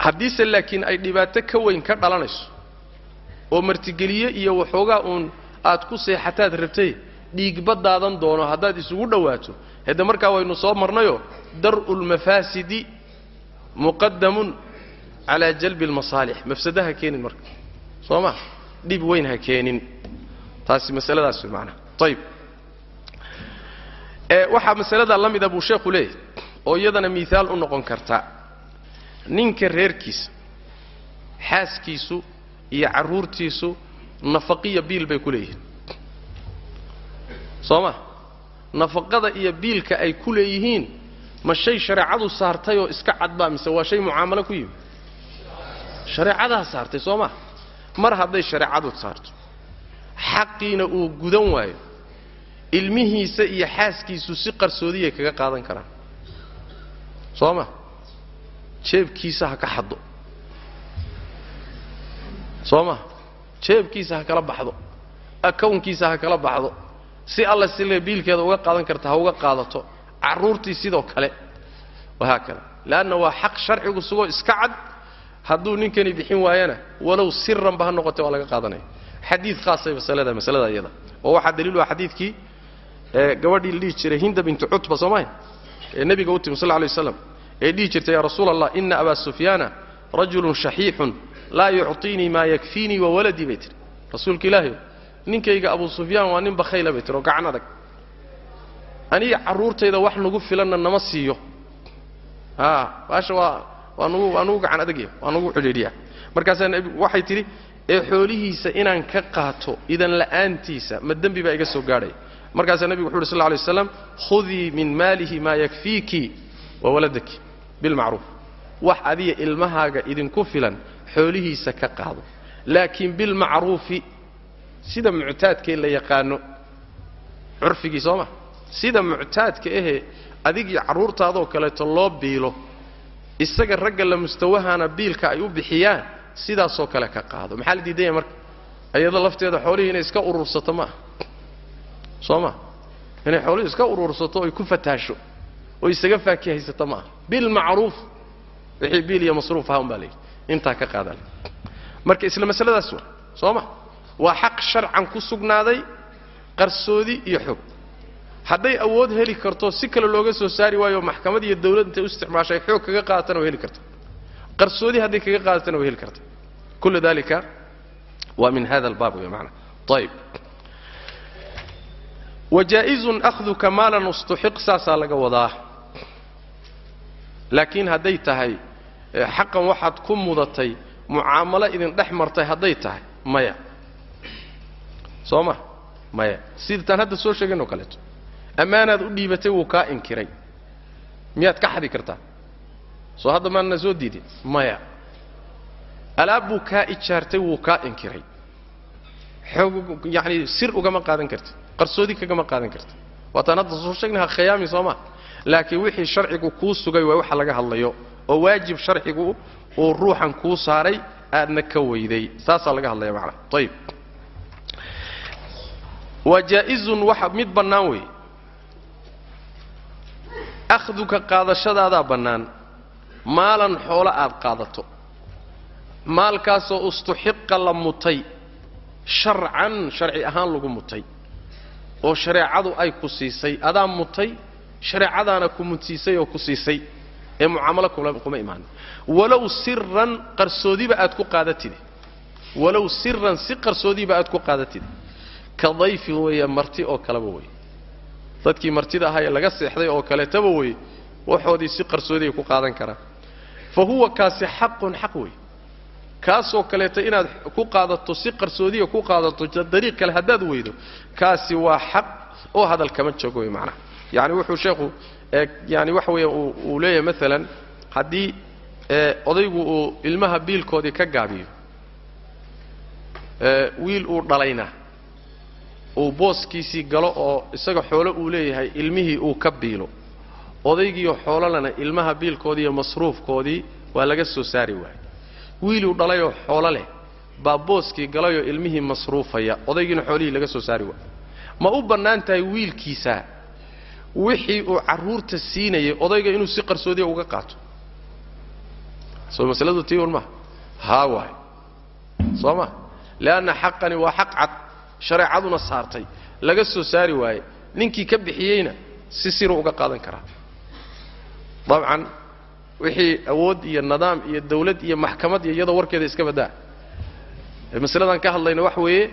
haddiise laakiin ay dhibaato ka weyn ka dhalanayso oo martigeliye iyo waxoogaa uun aad ku seexataad rabtay dhiigba daadan doono haddaad isugu dhowaato. Hedde markaa waynu soo marnayoo dar'u lmafaasidi muqadamun calaa jalbi almasaalix mafsada ha keenin marka. Soo ma dhib weyn ha keenin. Taasi masaladaas way macnaha ayib waxaa masaladaa la mida buu sheekhu leeyahy oo iyadana miihaal u noqon karta ninka reerkiisa xaaskiisu iyo carruurtiisu nafaqiya biil bay ku leeyihiin. Soo ma? Nafaqada iyo biilka ay ku leeyihiin ma shay shareecadu saartay oo iska cadbaa mise waa shay mucaamalo ku yimi shareecadaa saartay soo ma? Mar hadday shareecadu saarto xaqiina uu gudan waayo ilmihiisa iyo xaaskiisu si qarsoodiyay kaga qaadan karaan. Soo ma jeebkiisa ha ka xaddo. Soo jeebkiisa ha kala baxdo. Akawnkiisa ha kala baxdo. Si alla sile biilkeeda uga qaadan karta ha uga qaadato. Carruurtii sidoo kale. Wahaakada leanna waa xaq sharcigu sugoo iska cad. Hadduu ninkani bixin waayana walow siranba ha noqotay waa laga qaadanaya xadiid khaasay masalada masalada iyada. Oo waxaa daliilu ah xadiidkii gabadhii la dhihi jiray hinda bintu cutba soo mahay ee nebiga u timi sal alay waslam ee dhihi jirtay yaa rasuula allah ina abaa sufyaana rajulun shaxiixun laa yucطiinii maa yakfiinii wa waladii bay tihi rasuulka ilaahayo ninkayga abu sufyaan waa nin bakhayla bay tihi oo gacan adag. Aniga carruurtayda wax nagu filanna nama siiyo. A baasha waa waa nugu waa nugu gacan adagya waa nugu xidhiidhiya markaasaa waxay tidhi ee xoolihiisa inaan ka qaato idan la'aantiisa ma dembi baa iga soo gaadhaya markaasaa nebigu wuxu uhi sal lla alay waslam khudii min maalihi maa yakfiiki wa waladaki bilmacruuf. Wax adiya ilmahaaga idinku filan xoolihiisa ka qaado. Laakiin bilmacruufi sida muctaadkee la yaqaano curfigii soo ma? Sida muctaadka ahee adigii carruurtaadoo kaleeto loo biilo isaga ragga la mustawahana biilka ay u bixiyaan sidaasoo kale ka qaado. Maxaa la diidan yahay marka? Iyada lafteeda xoolihii inay iska urursato ma aha. Soo ma? Inay xoolihii iska urursato oy ku fataasho oo isaga faakihaysato ma aha. Bilmacruuf wixii biil iyo masruuf ahaa un baa layidhi intaa ka qaadale marka isla masaladaas wa soo ma? Waa xaq sharcan ku sugnaaday qarsoodi iyo xog. Hadday awood heli karto si kale looga soo saari waayo maxkamad iyo dawlad intay u isticmaashay xoog kaga qaadatana way heli karta qarsoodi hadday kaga qaadatana way heli karta kullu dalika waa min hada albaab wey maana ayib wajaa'izun akhduka maalan ustuxiq saasaa laga wadaa laakiin hadday tahay xaqan waxaad ku mudatay mucaamalo idin dhex martay hadday tahay maya. Soo ma? Maya. Sidtaan hadda soo sheegayn oo kaleeto. Ammaanaad u dhiibatay wuu kaa inkiray. Miyaad ka xadi kartaa? Soo hadda maana soo diidin. Maya. Alaab buu kaa ijaartay wuu kaa inkiray. Xoog yacani sir ugama qaadan karti qarsoodi kagama qaadan karti waataan hadda soo sheegnaha khiyaami soo ma laakiin wixii sharcigu kuu sugay waa waxa laga hadlayo oo waajib sharcigu uu ruuxan kuu saaray aadna ka weyday. Saasaa laga hadlaya macana ayib waa jaa'izun waxa mid bannaan weeye. Akhduka qaadashadaadaa bannaan. Maalan xoolo aad qaadato. Maalkaasoo ustuxiqa la mutay. Sharcan sharci ahaan lagu mutay. Oo shareecadu ay ku siisay. Adaa mutay shareecadaana ku mudsiisay oo ku siisay ee mucaamalo kuma imaanin walow siran qarsoodiba aad ku qaadatide walow siran si qarsoodiba aad ku qaadatide ka dayfin weeye marti oo kaleba wey dadkii martida ahaa ee laga seexday oo kaleetaba wey waxoodii si qarsoodi ay ku qaadan karaan fa huwa kaasi xaqun xaq wey kaasoo kaleeta inaad ku qaadato si qarsoodiya ku qaadato dariiq kale haddaad weydo kaasi waa xaq oo hadal kama joogo wey macnaha yacni wuxuu sheekhu yani waxa weeye uu leeyahay maalan haddii odaygu uu ilmaha biilkoodii ka gaabiyo wiil uu dhalayna uu booskiisii galo oo isaga xoolo uu leeyahay ilmihii uu ka biilo odaygiiyo xoololana ilmaha biilkoodii iyo masruufkoodii waa laga soo saari waayey. Wiiluu dhalayoo xoolo leh baa booskii galayoo ilmihii masruufaya odaygiina xoolihii laga soo saari waayey. Ma u bannaan tahay wiilkiisa wixii uu carruurta siinayay odayga inuu si qarsoodiya uga qaato. Soo masaladu tii un maha haa waay. Soo ma? Leanna xaqani waa xaq cad shareecaduna saartay laga soo saari waaye ninkii ka bixiyeyna si siruu uga qaadan karaa. Dabcan wixii awood iyo nidaam iyo dawlad iyo maxkamad iyo iyadoo warkeeda iska baddaa masaladan ka hadlayna wax weeye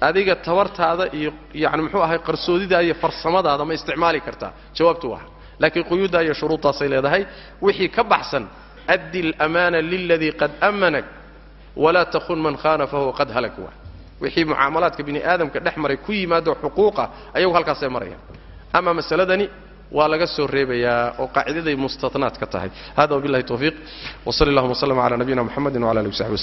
adiga tabartaada iyo yani muxuu ahay qarsoodidaa iyo farsamadaada ma isticmaali kartaa? Jawaabtu waa laakiin quyuuddaa iyo shuruuddaasay leedahay wixii ka baxsan addi alamaana liladii qad amanak walaa takun man khana fahuwa qad halak waa. Wixii mucaamalaadka bini aadamka dhex maray ku yimaado xuquuqa ayagu halkaasay marayaan. Ama masaladani waa laga soo reebayaa oo qaacidaday mustatnaad ka tahay. Hada wabillahi tawfiiq. Wsali allahuma wslm cala nabiyina mxamedi wcala alih w saxbi